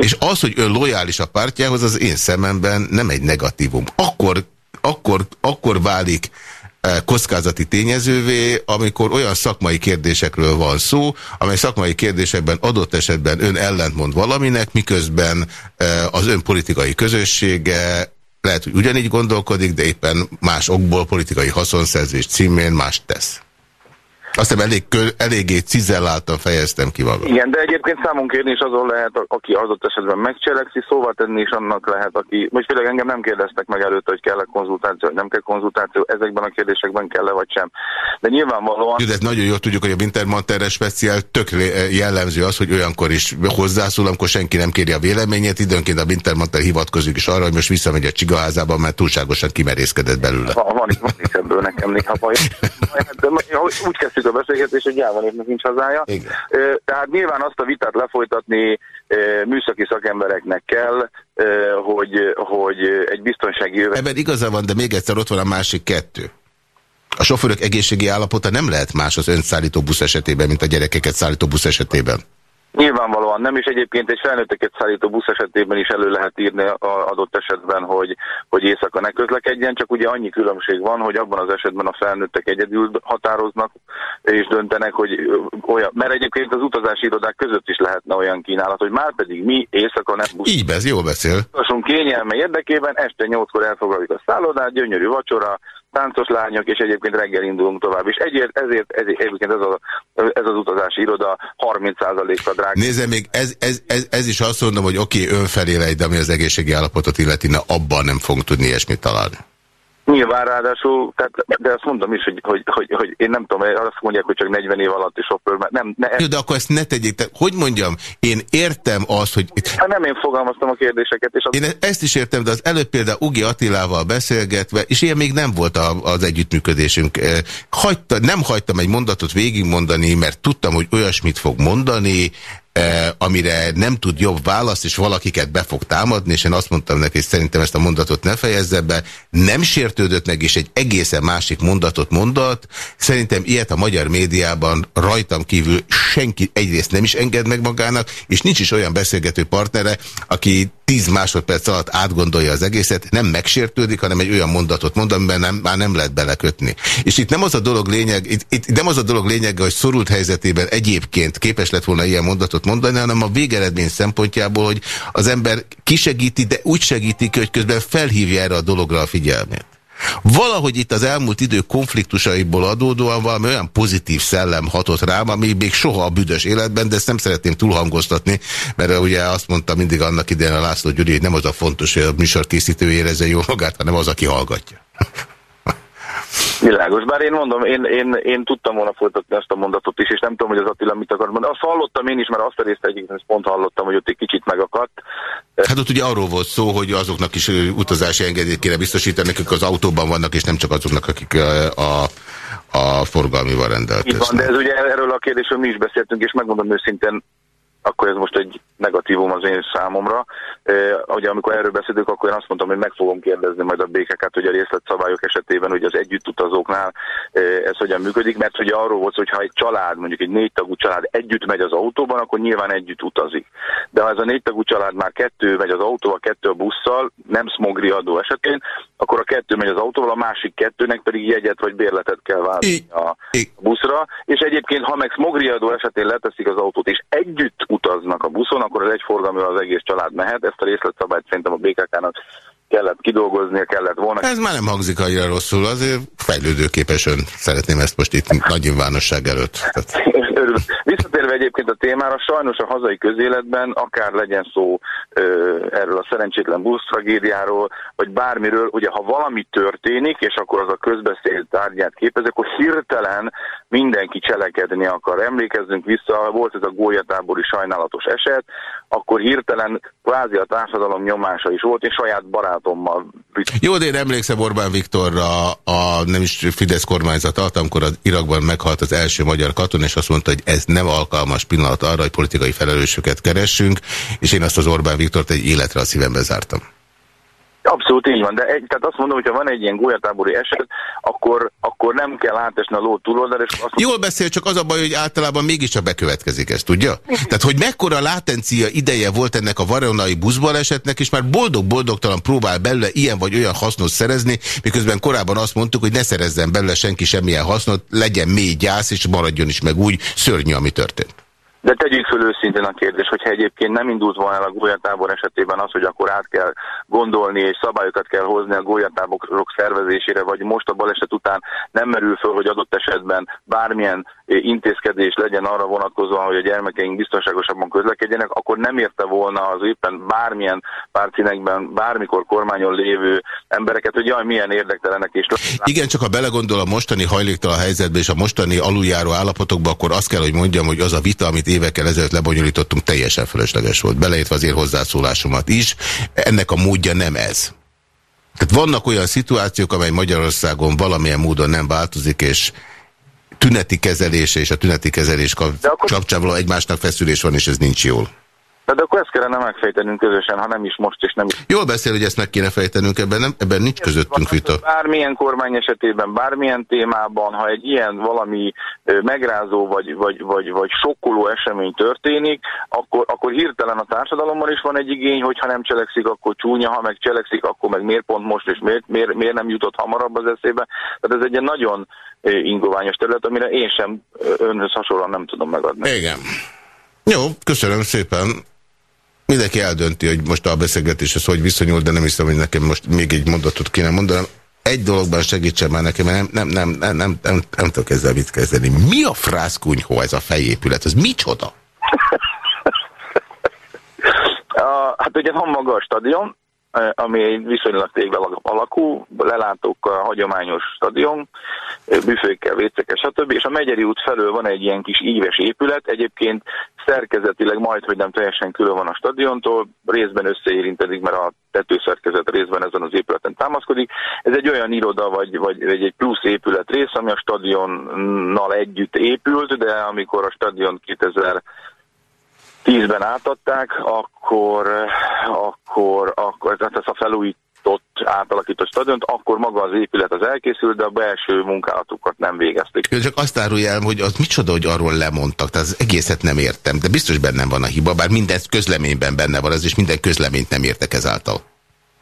Speaker 2: És az, hogy ön lojális a pártjához, az én szememben nem egy negatívum. Akkor, akkor, akkor válik e, kockázati tényezővé, amikor olyan szakmai kérdésekről van szó, amely szakmai kérdésekben adott esetben ön ellentmond valaminek, miközben e, az ön politikai közössége lehet, hogy ugyanígy gondolkodik, de éppen más okból politikai haszonszerzés címén más tesz. Azt hiszem elég, eléggé cizelláltan fejeztem ki magam.
Speaker 4: Igen, de egyébként számon kérni is azon lehet, aki adott esetben megcselekszi, szóval tenni is annak lehet, aki... Most főleg engem nem kérdeztek meg előtt, hogy kell-e konzultáció, vagy nem kell konzultáció, ezekben a kérdésekben kell-e vagy sem. De nyilvánvalóan...
Speaker 2: De nagyon jól tudjuk, hogy a Wintermanterre speciál tök jellemző az, hogy olyankor is hozzászól, amikor senki nem kéri a véleményét, időnként a Wintermanter hivatkozik is arra, hogy most visszamegy a csigaházában, mert túlságosan kimerészkedett belőle.
Speaker 4: Van, van, van is ebből nekem néha baj. De úgy kezdtük a beszélgetést, hogy Jávon nincs hazája. Igen. Tehát nyilván azt a vitát lefolytatni műszaki szakembereknek kell, hogy, hogy egy biztonsági jövet...
Speaker 2: Ebben igaza van, de még egyszer ott van a másik kettő. A sofőrök egészségi állapota nem lehet más az önszállító busz esetében, mint a gyerekeket szállító busz esetében.
Speaker 4: Nyilvánvalóan nem, és egyébként egy felnőtteket szállító busz esetében is elő lehet írni a adott esetben, hogy, hogy éjszaka ne közlekedjen, csak ugye annyi különbség van, hogy abban az esetben a felnőttek egyedül határoznak és döntenek, hogy olyan, mert egyébként az utazási irodák között is lehetne olyan kínálat, hogy már pedig mi éjszaka nem
Speaker 2: busz. Így ez, jó beszél.
Speaker 4: Utasunk kényelme érdekében este nyolckor elfoglaljuk a szállodát, gyönyörű vacsora, táncos lányok, és egyébként reggel indulunk tovább. És ezért, ezért, ezért egyébként ez, a, ez az utazási iroda 30%-a drága.
Speaker 2: Nézze, még ez, ez, ez, ez is azt mondom, hogy oké, okay, önfelé legy, de ami az egészségi állapotot illeti, na abban nem fogunk tudni ilyesmit találni.
Speaker 4: Nyilván ráadásul, tehát, de azt mondom is, hogy, hogy, hogy, hogy én nem tudom, azt mondják, hogy csak 40 év alatti sofőr, mert nem... Ne,
Speaker 2: Jó, de akkor ezt ne tegyék, te, hogy mondjam, én értem azt, hogy...
Speaker 4: Hát nem én fogalmaztam a kérdéseket. És
Speaker 2: az... Én ezt is értem, de az előbb például Ugi Attilával beszélgetve, és ilyen még nem volt a, az együttműködésünk. Hagyta, nem hagytam egy mondatot végigmondani, mert tudtam, hogy olyasmit fog mondani, Eh, amire nem tud jobb választ, és valakiket be fog támadni, és én azt mondtam neki, hogy szerintem ezt a mondatot ne fejezze be, nem sértődött meg, és egy egészen másik mondatot mondott. Szerintem ilyet a magyar médiában rajtam kívül senki egyrészt nem is enged meg magának, és nincs is olyan beszélgető partnere, aki 10 másodperc alatt átgondolja az egészet, nem megsértődik, hanem egy olyan mondatot mond, amiben nem, már nem lehet belekötni. És itt nem az a dolog lényeg, itt, itt nem az a dolog lényeg, hogy szorult helyzetében egyébként képes lett volna ilyen mondatot mondani, hanem a végeredmény szempontjából, hogy az ember kisegíti, de úgy segíti hogy közben felhívja erre a dologra a figyelmét. Valahogy itt az elmúlt idő konfliktusaiból adódóan valami olyan pozitív szellem hatott rám, ami még soha a büdös életben, de ezt nem szeretném túlhangoztatni, mert ugye azt mondta mindig annak idején a László Gyuri, hogy nem az a fontos, hogy a műsorkészítő érezze jól magát, hanem az, aki hallgatja.
Speaker 4: Világos, bár én mondom, én, én, én tudtam volna folytatni ezt a mondatot is, és nem tudom, hogy az Attila mit akar mondani. Azt hallottam én is, mert azt a részt egyébként pont hallottam, hogy ott egy kicsit megakadt.
Speaker 2: Hát ott ugye arról volt szó, hogy azoknak is utazási engedélyt kéne biztosítani, akik az autóban vannak, és nem csak azoknak, akik a, a forgalmival rendelkeznek.
Speaker 4: Így van, de ez ugye erről a kérdésről mi is beszéltünk, és megmondom őszintén, akkor ez most egy negatívum az én számomra. Eh, ugye amikor erről beszélünk, akkor én azt mondtam, hogy meg fogom kérdezni majd a békeket, hogy a részletszabályok esetében, hogy az együttutazóknál eh, ez hogyan működik, mert ugye arról volt, hogy ha egy család, mondjuk egy négy tagú család együtt megy az autóban, akkor nyilván együtt utazik. De ha ez a négy tagú család már kettő megy az autóval, kettő a busszal, nem smogri adó esetén, akkor a kettő megy az autóval, a másik kettőnek pedig jegyet vagy bérletet kell válni a buszra, és egyébként ha meg smogri adó esetén leteszik az autót, és együtt utaznak a buszon, akkor az egyforgalmi az egész család mehet. Ezt a részletszabályt szerintem a BKK-nak kellett kidolgoznia, kellett volna.
Speaker 2: Ez már nem hangzik annyira rosszul, azért fejlődőképesen szeretném ezt most itt nagy nyilvánosság előtt.
Speaker 4: Örülök. Visszatérve egyébként a témára, sajnos a hazai közéletben, akár legyen szó ö, erről a szerencsétlen busz tragédiáról, vagy bármiről, ugye ha valami történik, és akkor az a közbeszéd tárgyát képez, akkor hirtelen mindenki cselekedni akar. Emlékezzünk vissza, volt ez a gólyatábori sajnálatos eset, akkor hirtelen kvázi a társadalom nyomása is volt, és saját barátommal.
Speaker 2: Jó, de én emlékszem Orbán Viktorra, a nem is Fidesz kormányzat alatt, amikor az Irakban meghalt az első magyar katon, és azt mondta, hogy ez nem alkalmas pillanat arra, hogy politikai felelősöket keressünk, és én azt az Orbán Viktort egy életre a szívembe zártam.
Speaker 4: Abszolút így van, de egy, tehát azt mondom, hogy ha van egy ilyen gólyatábori eset, akkor, akkor nem kell átesni a ló túloldal, és azt
Speaker 2: Jól beszél, csak az a baj, hogy általában mégiscsak bekövetkezik ez, tudja? Tehát, hogy mekkora látencia ideje volt ennek a varonai buszbalesetnek, és már boldog-boldogtalan próbál belőle ilyen vagy olyan hasznot szerezni, miközben korábban azt mondtuk, hogy ne szerezzen belőle senki semmilyen hasznot, legyen mély gyász, és maradjon is meg úgy, szörnyű, ami történt.
Speaker 4: De tegyük föl őszintén a kérdés, hogyha egyébként nem indult volna el a gólyatábor esetében az, hogy akkor át kell gondolni és szabályokat kell hozni a gólyatáborok szervezésére, vagy most a baleset után nem merül föl, hogy adott esetben bármilyen intézkedés legyen arra vonatkozóan, hogy a gyermekeink biztonságosabban közlekedjenek, akkor nem érte volna az éppen bármilyen pártszínekben, bármikor kormányon lévő embereket, hogy jaj, milyen érdektelenek és...
Speaker 2: Igen, csak ha belegondol a mostani hajléktalan helyzetbe és a mostani aluljáró állapotokba, akkor azt kell, hogy mondjam, hogy az a vita, amit évekkel ezelőtt lebonyolítottunk, teljesen fölösleges volt. Beleértve az én hozzászólásomat is. Ennek a módja nem ez. Tehát vannak olyan szituációk, amely Magyarországon valamilyen módon nem változik, és tüneti kezelése és a tüneti kezelés kapcsán való egymásnak feszülés van, és ez nincs jól.
Speaker 4: De, de akkor ezt kellene megfejtenünk közösen, ha nem is most, és nem is...
Speaker 2: Jól beszél, hogy ezt meg kéne fejtenünk, ebben, nem, ebben nincs közöttünk vita.
Speaker 4: Bármilyen kormány esetében, bármilyen témában, ha egy ilyen valami megrázó vagy, vagy, vagy, vagy sokkoló esemény történik, akkor, akkor hirtelen a társadalomban is van egy igény, hogy ha nem cselekszik, akkor csúnya, ha meg cselekszik, akkor meg miért pont most, és miért, miért, miért nem jutott hamarabb az eszébe. Tehát ez egy nagyon ingoványos terület, amire én sem önhöz hasonlóan nem tudom megadni.
Speaker 2: Igen. Jó, köszönöm szépen. Mindenki eldönti, hogy most a beszélgetéshez hogy viszonyul, de nem hiszem, hogy nekem most még egy mondatot kéne mondanom. Egy dologban segítsen már nekem, mert nem, nem, nem, nem, nem, nem, nem tudok ezzel mit kezdeni. Mi a frászkunyhó ez a fejépület? Ez micsoda?
Speaker 4: a, hát ugye van maga a stadion, ami egy viszonylag tégla alakú, lelátók a hagyományos stadion, büfékkel, vécekkel, stb. És a Megyeri út felől van egy ilyen kis íves épület, egyébként szerkezetileg majd, hogy nem teljesen külön van a stadiontól, részben összeérintedik, mert a tetőszerkezet részben ezen az épületen támaszkodik. Ez egy olyan iroda, vagy, vagy egy plusz épület rész, ami a stadionnal együtt épült, de amikor a stadion 2000 tízben átadták, akkor, akkor, akkor tehát ez a felújított, átalakított stadiont, akkor maga az épület az elkészült, de a belső munkálatokat nem végezték.
Speaker 2: Én csak azt árulja el, hogy az micsoda, hogy arról lemondtak, tehát az egészet nem értem, de biztos bennem van a hiba, bár minden közleményben benne van ez, és minden közleményt nem értek ezáltal.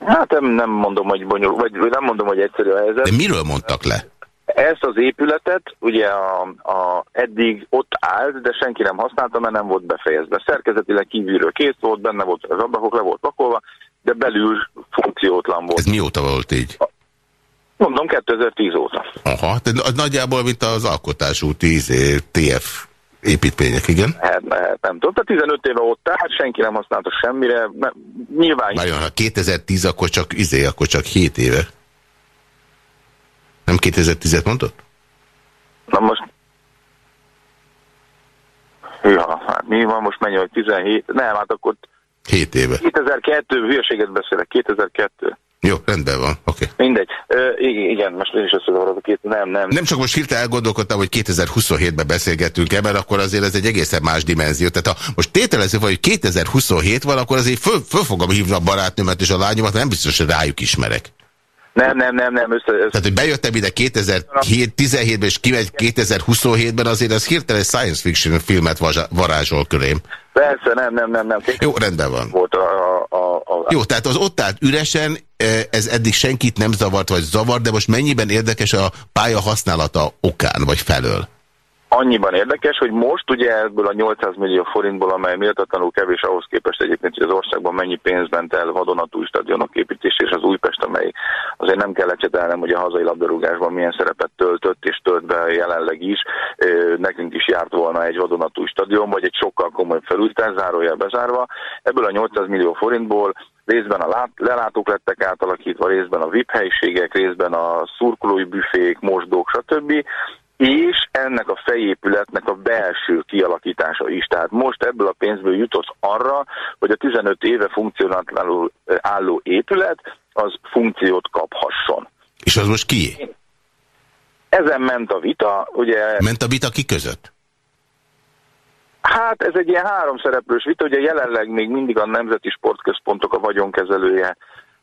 Speaker 4: Hát nem, nem mondom, hogy bonyolult, vagy nem mondom, hogy egyszerű a helyzet.
Speaker 2: De miről mondtak le?
Speaker 4: Ezt az épületet ugye a, a, eddig ott állt, de senki nem használta, mert nem volt befejezve. Szerkezetileg kívülről kész volt, benne volt az ablakok, le volt pakolva, de belül funkciótlan volt.
Speaker 2: Ez mióta volt így?
Speaker 4: Mondom, 2010 óta.
Speaker 2: Aha, az nagyjából, mint az alkotású 10 TF építmények, igen?
Speaker 4: Hát, hát nem tudom, tehát 15 éve ott állt, senki nem használta semmire, nyilván...
Speaker 2: Várjon, ha 2010, akkor csak, izé, akkor csak 7 éve. Nem 2010-et mondott?
Speaker 4: Na most... Ja, hát mi van, most mennyi, hogy 17? Nem, hát akkor...
Speaker 2: 7 éve.
Speaker 4: 2002, hülyeséget beszélek, 2002.
Speaker 2: Jó, rendben van, oké.
Speaker 4: Okay. Mindegy. Ö, igen, most én is összezavarodok két, nem, nem.
Speaker 2: Nem csak most hirtelen elgondolkodtam, hogy 2027-ben beszélgetünk ebben, akkor azért ez egy egészen más dimenzió. Tehát ha most tételezzük, hogy 2027 van, akkor azért föl, föl fogom hívni a barátnőmet és a lányomat, nem biztos, hogy rájuk ismerek.
Speaker 4: Nem, nem, nem, nem. Össze, össze.
Speaker 2: Tehát, hogy bejöttem ide 2017-ben és kimegy 2027-ben, azért az hirtelen science fiction filmet varázsol körém.
Speaker 4: Persze, nem, nem, nem. nem.
Speaker 2: Jó, rendben van.
Speaker 4: Volt a, a, a...
Speaker 2: Jó, tehát az ott állt üresen, e, ez eddig senkit nem zavart, vagy zavart, de most mennyiben érdekes a pálya használata okán, vagy felől?
Speaker 4: Annyiban érdekes, hogy most ugye ebből a 800 millió forintból, amely méltatlanul kevés ahhoz képest egyébként, hogy az országban mennyi pénz ment el vadonatúj stadionok építés, és az Újpest, amely azért nem kell lecsetelnem, hogy a hazai labdarúgásban milyen szerepet töltött és tölt be jelenleg is. Nekünk is járt volna egy vadonatúj stadion, vagy egy sokkal komolyabb felújítás, zárójel bezárva. Ebből a 800 millió forintból részben a lelátók lettek átalakítva, részben a VIP helyiségek, részben a szurkolói büfék, mosdók, stb és ennek a fejépületnek a belső kialakítása is. Tehát most ebből a pénzből jutott arra, hogy a 15 éve funkcionáló álló épület az funkciót kaphasson.
Speaker 2: És az most ki?
Speaker 4: Ezen ment a vita, ugye...
Speaker 2: Ment a vita ki között?
Speaker 4: Hát ez egy ilyen háromszereplős vita, ugye jelenleg még mindig a Nemzeti Sportközpontok a vagyonkezelője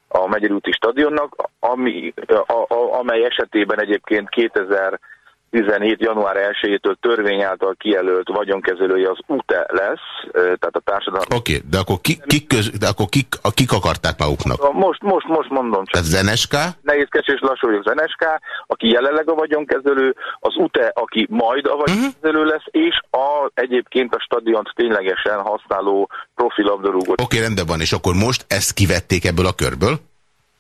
Speaker 4: a Megyeri stadionnak, ami, a, a, amely esetében egyébként 2000 17. január 1-től törvény által kijelölt vagyonkezelője az UTE lesz, tehát a társadalom...
Speaker 2: Oké, okay, de akkor, ki, kik, köz, de akkor kik, a, kik akarták maguknak?
Speaker 4: Most, most, most mondom csak.
Speaker 2: Tehát ZNSK?
Speaker 4: Nehézkes és lassú vagyok ZNSK, aki jelenleg a vagyonkezelő, az UTE, aki majd a vagyonkezelő lesz, és a, egyébként a stadiont ténylegesen használó profi labdarúgó.
Speaker 2: Oké, okay, rendben van, és akkor most ezt kivették ebből a körből?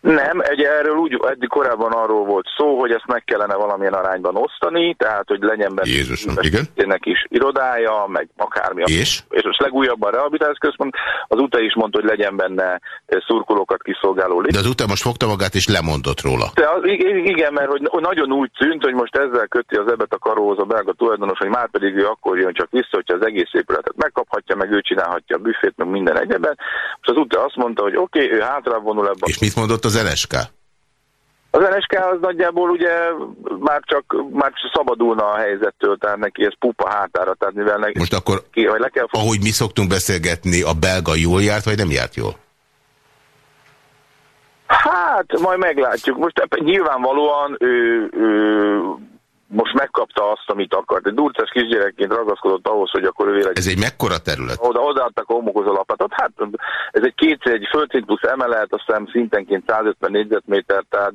Speaker 4: Nem, egy erről úgy, eddig korábban arról volt szó, hogy ezt meg kellene valamilyen arányban osztani, tehát hogy legyen benne
Speaker 2: Jézusom, igen.
Speaker 4: is irodája, meg akármi.
Speaker 2: És?
Speaker 4: És most legújabban rehabilitációs központ, az UTA is mondta, hogy legyen benne eh, szurkolókat kiszolgáló
Speaker 2: lé. De az UTA most fogta magát és lemondott róla.
Speaker 4: De az, igen, mert hogy nagyon úgy tűnt, hogy most ezzel köti az ebet a karóhoz a belga tulajdonos, hogy már pedig ő akkor jön csak vissza, hogyha az egész épületet megkaphatja, meg ő csinálhatja a büfét, meg minden egyeben. És az UTA azt mondta, hogy oké, okay, ő hátra vonul ebbe.
Speaker 2: És mit mondott az NSK?
Speaker 4: Az NSK az nagyjából ugye már csak, már csak szabadulna a helyzettől, tehát neki ez pupa hátára, tehát mivel neki,
Speaker 2: Most akkor, ki, vagy le kell ahogy mi szoktunk beszélgetni, a belga jól járt, vagy nem járt jól?
Speaker 4: Hát, majd meglátjuk. Most nyilvánvalóan ő, ő most megkapta azt, amit akart. Egy durcás kisgyerekként ragaszkodott ahhoz, hogy akkor ő
Speaker 2: legyen. Ez egy mekkora terület?
Speaker 4: Oda, odaadtak a homokozó lapatot. Hát ez egy két, egy földszint plusz emelet, azt hiszem szintenként 150 négyzetméter, tehát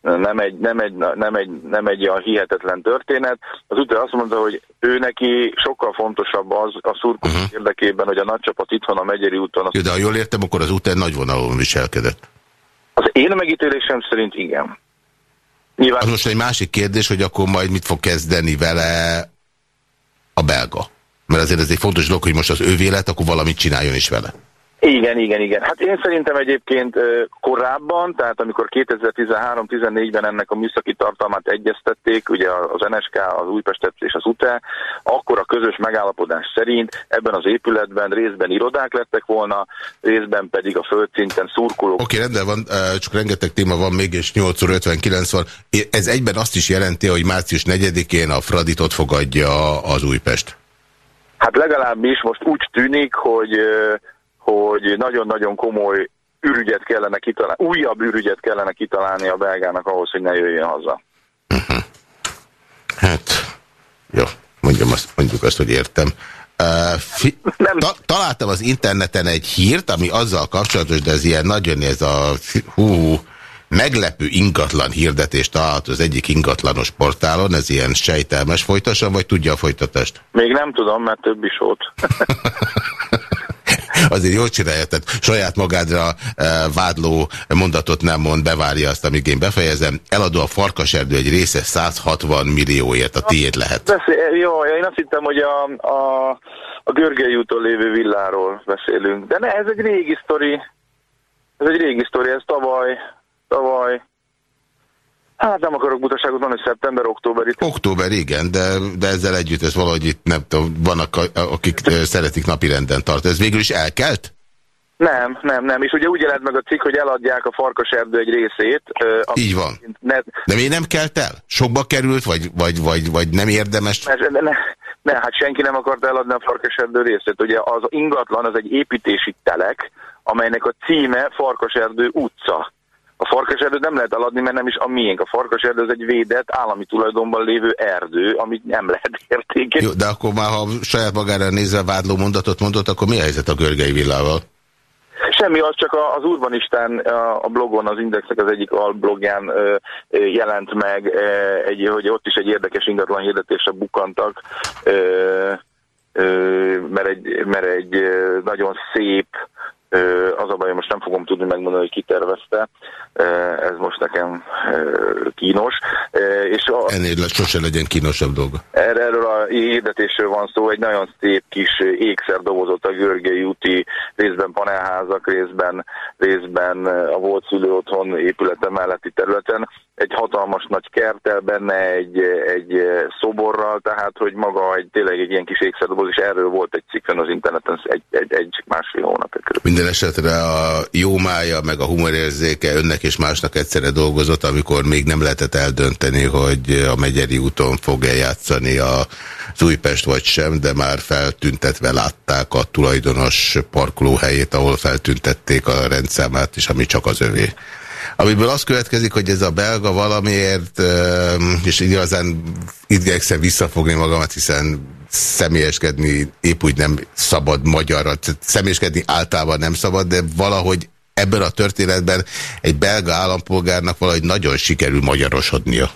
Speaker 4: nem egy, nem egy, nem egy, nem egy olyan hihetetlen történet. Az utő azt mondta, hogy ő neki sokkal fontosabb az a szurkolók uh -huh. érdekében, hogy a nagycsapat itthon a Megyeri úton...
Speaker 2: Jó, de ha jól értem, akkor az után nagy vonalon viselkedett.
Speaker 4: Az én megítélésem szerint igen.
Speaker 2: Nyilván... Az most egy másik kérdés, hogy akkor majd mit fog kezdeni vele a belga. Mert azért ez egy fontos dolog, hogy most az ő vélet, akkor valamit csináljon is vele.
Speaker 4: Igen, igen, igen. Hát én szerintem egyébként korábban, tehát amikor 2013-14-ben ennek a műszaki tartalmát egyeztették, ugye az NSK, az Újpestet és az UTE, akkor a közös megállapodás szerint ebben az épületben részben irodák lettek volna, részben pedig a földszinten szurkolók.
Speaker 2: Oké, okay, rendben van, csak rengeteg téma van még, és 8 óra 59 van. Ez egyben azt is jelenti, hogy március 4-én a Fraditot fogadja az Újpest.
Speaker 4: Hát legalábbis most úgy tűnik, hogy hogy nagyon-nagyon komoly ürügyet kellene kitalálni, újabb ürügyet kellene kitalálni a belgának ahhoz, hogy ne jöjjön haza. Uh
Speaker 2: -huh. Hát, jó, mondjam azt, mondjuk azt, hogy értem. Uh, Nem. Ta találtam az interneten egy hírt, ami azzal kapcsolatos, de ez ilyen nagyon ez a hú, meglepő ingatlan hirdetést talált az egyik ingatlanos portálon, ez ilyen sejtelmes folytassam, vagy tudja a folytatást?
Speaker 4: Még nem tudom, mert több is volt.
Speaker 2: azért jól csinálja, tehát saját magádra e, vádló mondatot nem mond, bevárja azt, amíg én befejezem. Eladó a farkaserdő egy része 160 millióért, a tiéd lehet.
Speaker 4: Beszél, jó, én azt hittem, hogy a, a, a Görgely úton lévő villáról beszélünk. De ne, ez egy régi sztori. Ez egy régi sztori, ez tavaly, tavaly Hát nem akarok butaságot mondani, szeptember, október itt.
Speaker 2: Október, igen, de, de ezzel együtt ez valahogy itt nem tudom, vannak, akik szeretik napirenden tart. Ez végül is elkelt?
Speaker 4: Nem, nem, nem. És ugye úgy jelent meg a cikk, hogy eladják a farkaserdő egy részét.
Speaker 2: Így van. Ne... De miért nem kelt el? Sokba került, vagy, vagy, vagy, vagy nem érdemes?
Speaker 4: Ne, ne, ne, hát senki nem akart eladni a farkaserdő részét. Ugye az ingatlan az egy építési telek, amelynek a címe Farkaserdő utca. A farkaserdőt nem lehet eladni, mert nem is a miénk. A farkaserdő az egy védett, állami tulajdonban lévő erdő, amit nem lehet értékelni.
Speaker 2: Jó, de akkor már, ha saját magára nézve vádló mondatot mondott, akkor mi a helyzet a Görgei villával?
Speaker 4: Semmi, az csak az Urbanistán a blogon, az Indexnek az egyik alblogján jelent meg, egy, hogy ott is egy érdekes ingatlan hirdetésre bukantak, mert egy, mert egy nagyon szép az a baj, most nem fogom tudni megmondani, hogy ki tervezte. Ez most nekem kínos.
Speaker 2: És a, Ennél sose legyen kínosabb dolga.
Speaker 4: Erről a hirdetésről van szó, egy nagyon szép kis ékszerdobozott a Görgei úti részben panelházak, részben, részben a volt szülő otthon épülete melletti területen. Egy hatalmas nagy kertel benne, egy, egy szoborral, tehát hogy maga egy, tényleg egy ilyen kis ékszerdoboz, és erről volt egy cikken az interneten egy, egy, egy másfél hónap körül.
Speaker 2: Minden esetre a jó mája, meg a humorérzéke önnek és másnak egyszerre dolgozott, amikor még nem lehetett eldönteni, hogy a Megyeri úton fog-e játszani az Újpest vagy sem, de már feltüntetve látták a tulajdonos parkolóhelyét, ahol feltüntették a rendszámát, és ami csak az övé. Amiből az következik, hogy ez a belga valamiért, és igazán igyekszem visszafogni magamat, hiszen személyeskedni épp úgy nem szabad magyarra, személyeskedni általában nem szabad, de valahogy ebben a történetben egy belga állampolgárnak valahogy nagyon sikerül magyarosodnia.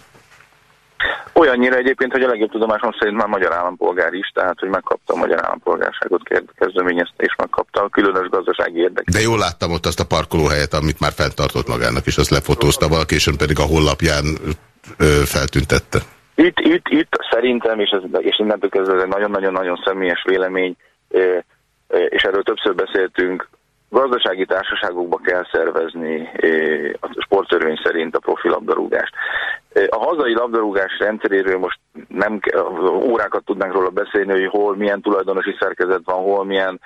Speaker 4: Olyannyira egyébként, hogy a legjobb tudomásom szerint már magyar állampolgár is, tehát hogy megkapta a magyar állampolgárságot, kezdeményezte és megkapta a különös gazdasági érdek.
Speaker 2: De jól láttam ott azt a parkolóhelyet, amit már fenntartott magának, és azt lefotózta valaki, és pedig a honlapján ö, feltüntette.
Speaker 4: Itt, itt, itt szerintem, és, ez, és innentől kezdve ez egy nagyon-nagyon-nagyon személyes vélemény, és erről többször beszéltünk, gazdasági társaságokba kell szervezni a sporttörvény szerint a profi labdarúgást. A hazai labdarúgás rendszeréről most nem órákat tudnánk róla beszélni, hogy hol milyen tulajdonosi szerkezet van, hol milyen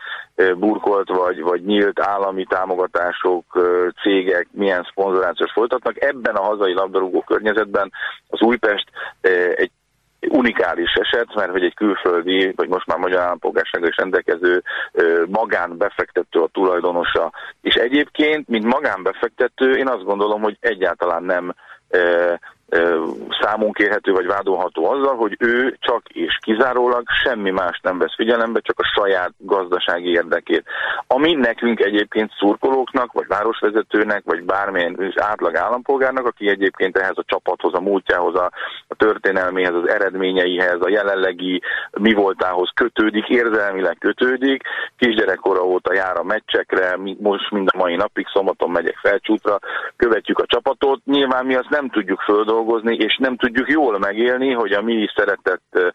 Speaker 4: burkolt vagy, vagy nyílt állami támogatások, cégek milyen szponzorációs folytatnak. Ebben a hazai labdarúgó környezetben az Újpest egy unikális eset, mert hogy egy külföldi, vagy most már magyar állampolgársággal is rendelkező magánbefektető a tulajdonosa. És egyébként, mint magánbefektető, én azt gondolom, hogy egyáltalán nem számon kérhető vagy vádolható azzal, hogy ő csak és kizárólag semmi más nem vesz figyelembe, csak a saját gazdasági érdekét. Ami nekünk egyébként szurkolóknak, vagy városvezetőnek, vagy bármilyen átlag állampolgárnak, aki egyébként ehhez a csapathoz, a múltjához, a, a történelméhez, az eredményeihez, a jelenlegi mi voltához kötődik, érzelmileg kötődik, kisgyerekkora óta jár a meccsekre, most mind a mai napig szombaton megyek felcsútra, követjük a csapatot, nyilván mi azt nem tudjuk földolgozni, dolgozni, és nem tudjuk jól megélni, hogy a mi szeretett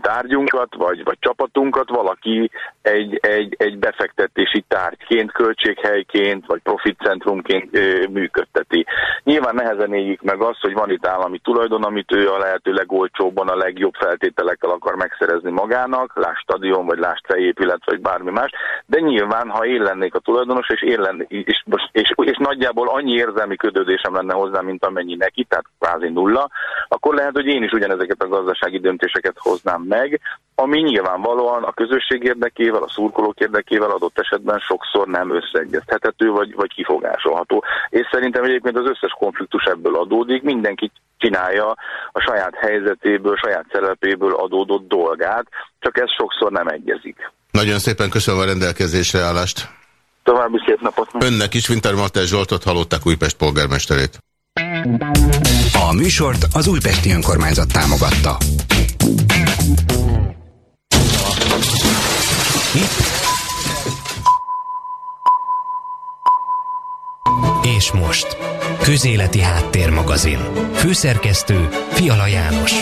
Speaker 4: tárgyunkat, vagy, vagy csapatunkat valaki egy, egy, egy befektetési tárgyként, költséghelyként, vagy profitcentrumként működteti. Nyilván nehezen éljük meg azt, hogy van itt állami tulajdon, amit ő a lehető legolcsóbban, a legjobb feltételekkel akar megszerezni magának, láss stadion, vagy láss fejépület, vagy bármi más, de nyilván, ha én lennék a tulajdonos, és, én lennék, és, és, és, és nagyjából annyi érzelmi ködődésem lenne hozzá, mint amennyi neki, tehát kvázi nulla, akkor lehet, hogy én is ugyanezeket a gazdasági döntéseket hoznám meg, ami nyilvánvalóan a közösség érdekével, a szurkolók érdekével adott esetben sokszor nem összeegyeztethető vagy, vagy kifogásolható. És szerintem egyébként az összes konfliktus ebből adódik, mindenki csinálja a saját helyzetéből, saját szerepéből adódott dolgát, csak ez sokszor nem egyezik.
Speaker 2: Nagyon szépen köszönöm a rendelkezésre állást.
Speaker 4: További szép napot.
Speaker 2: Önnek is Winter Martel Zsoltot hallották Újpest polgármesterét.
Speaker 1: A műsort az Újpesti Önkormányzat támogatta. És most, Közéleti Háttérmagazin. Főszerkesztő Fiala János.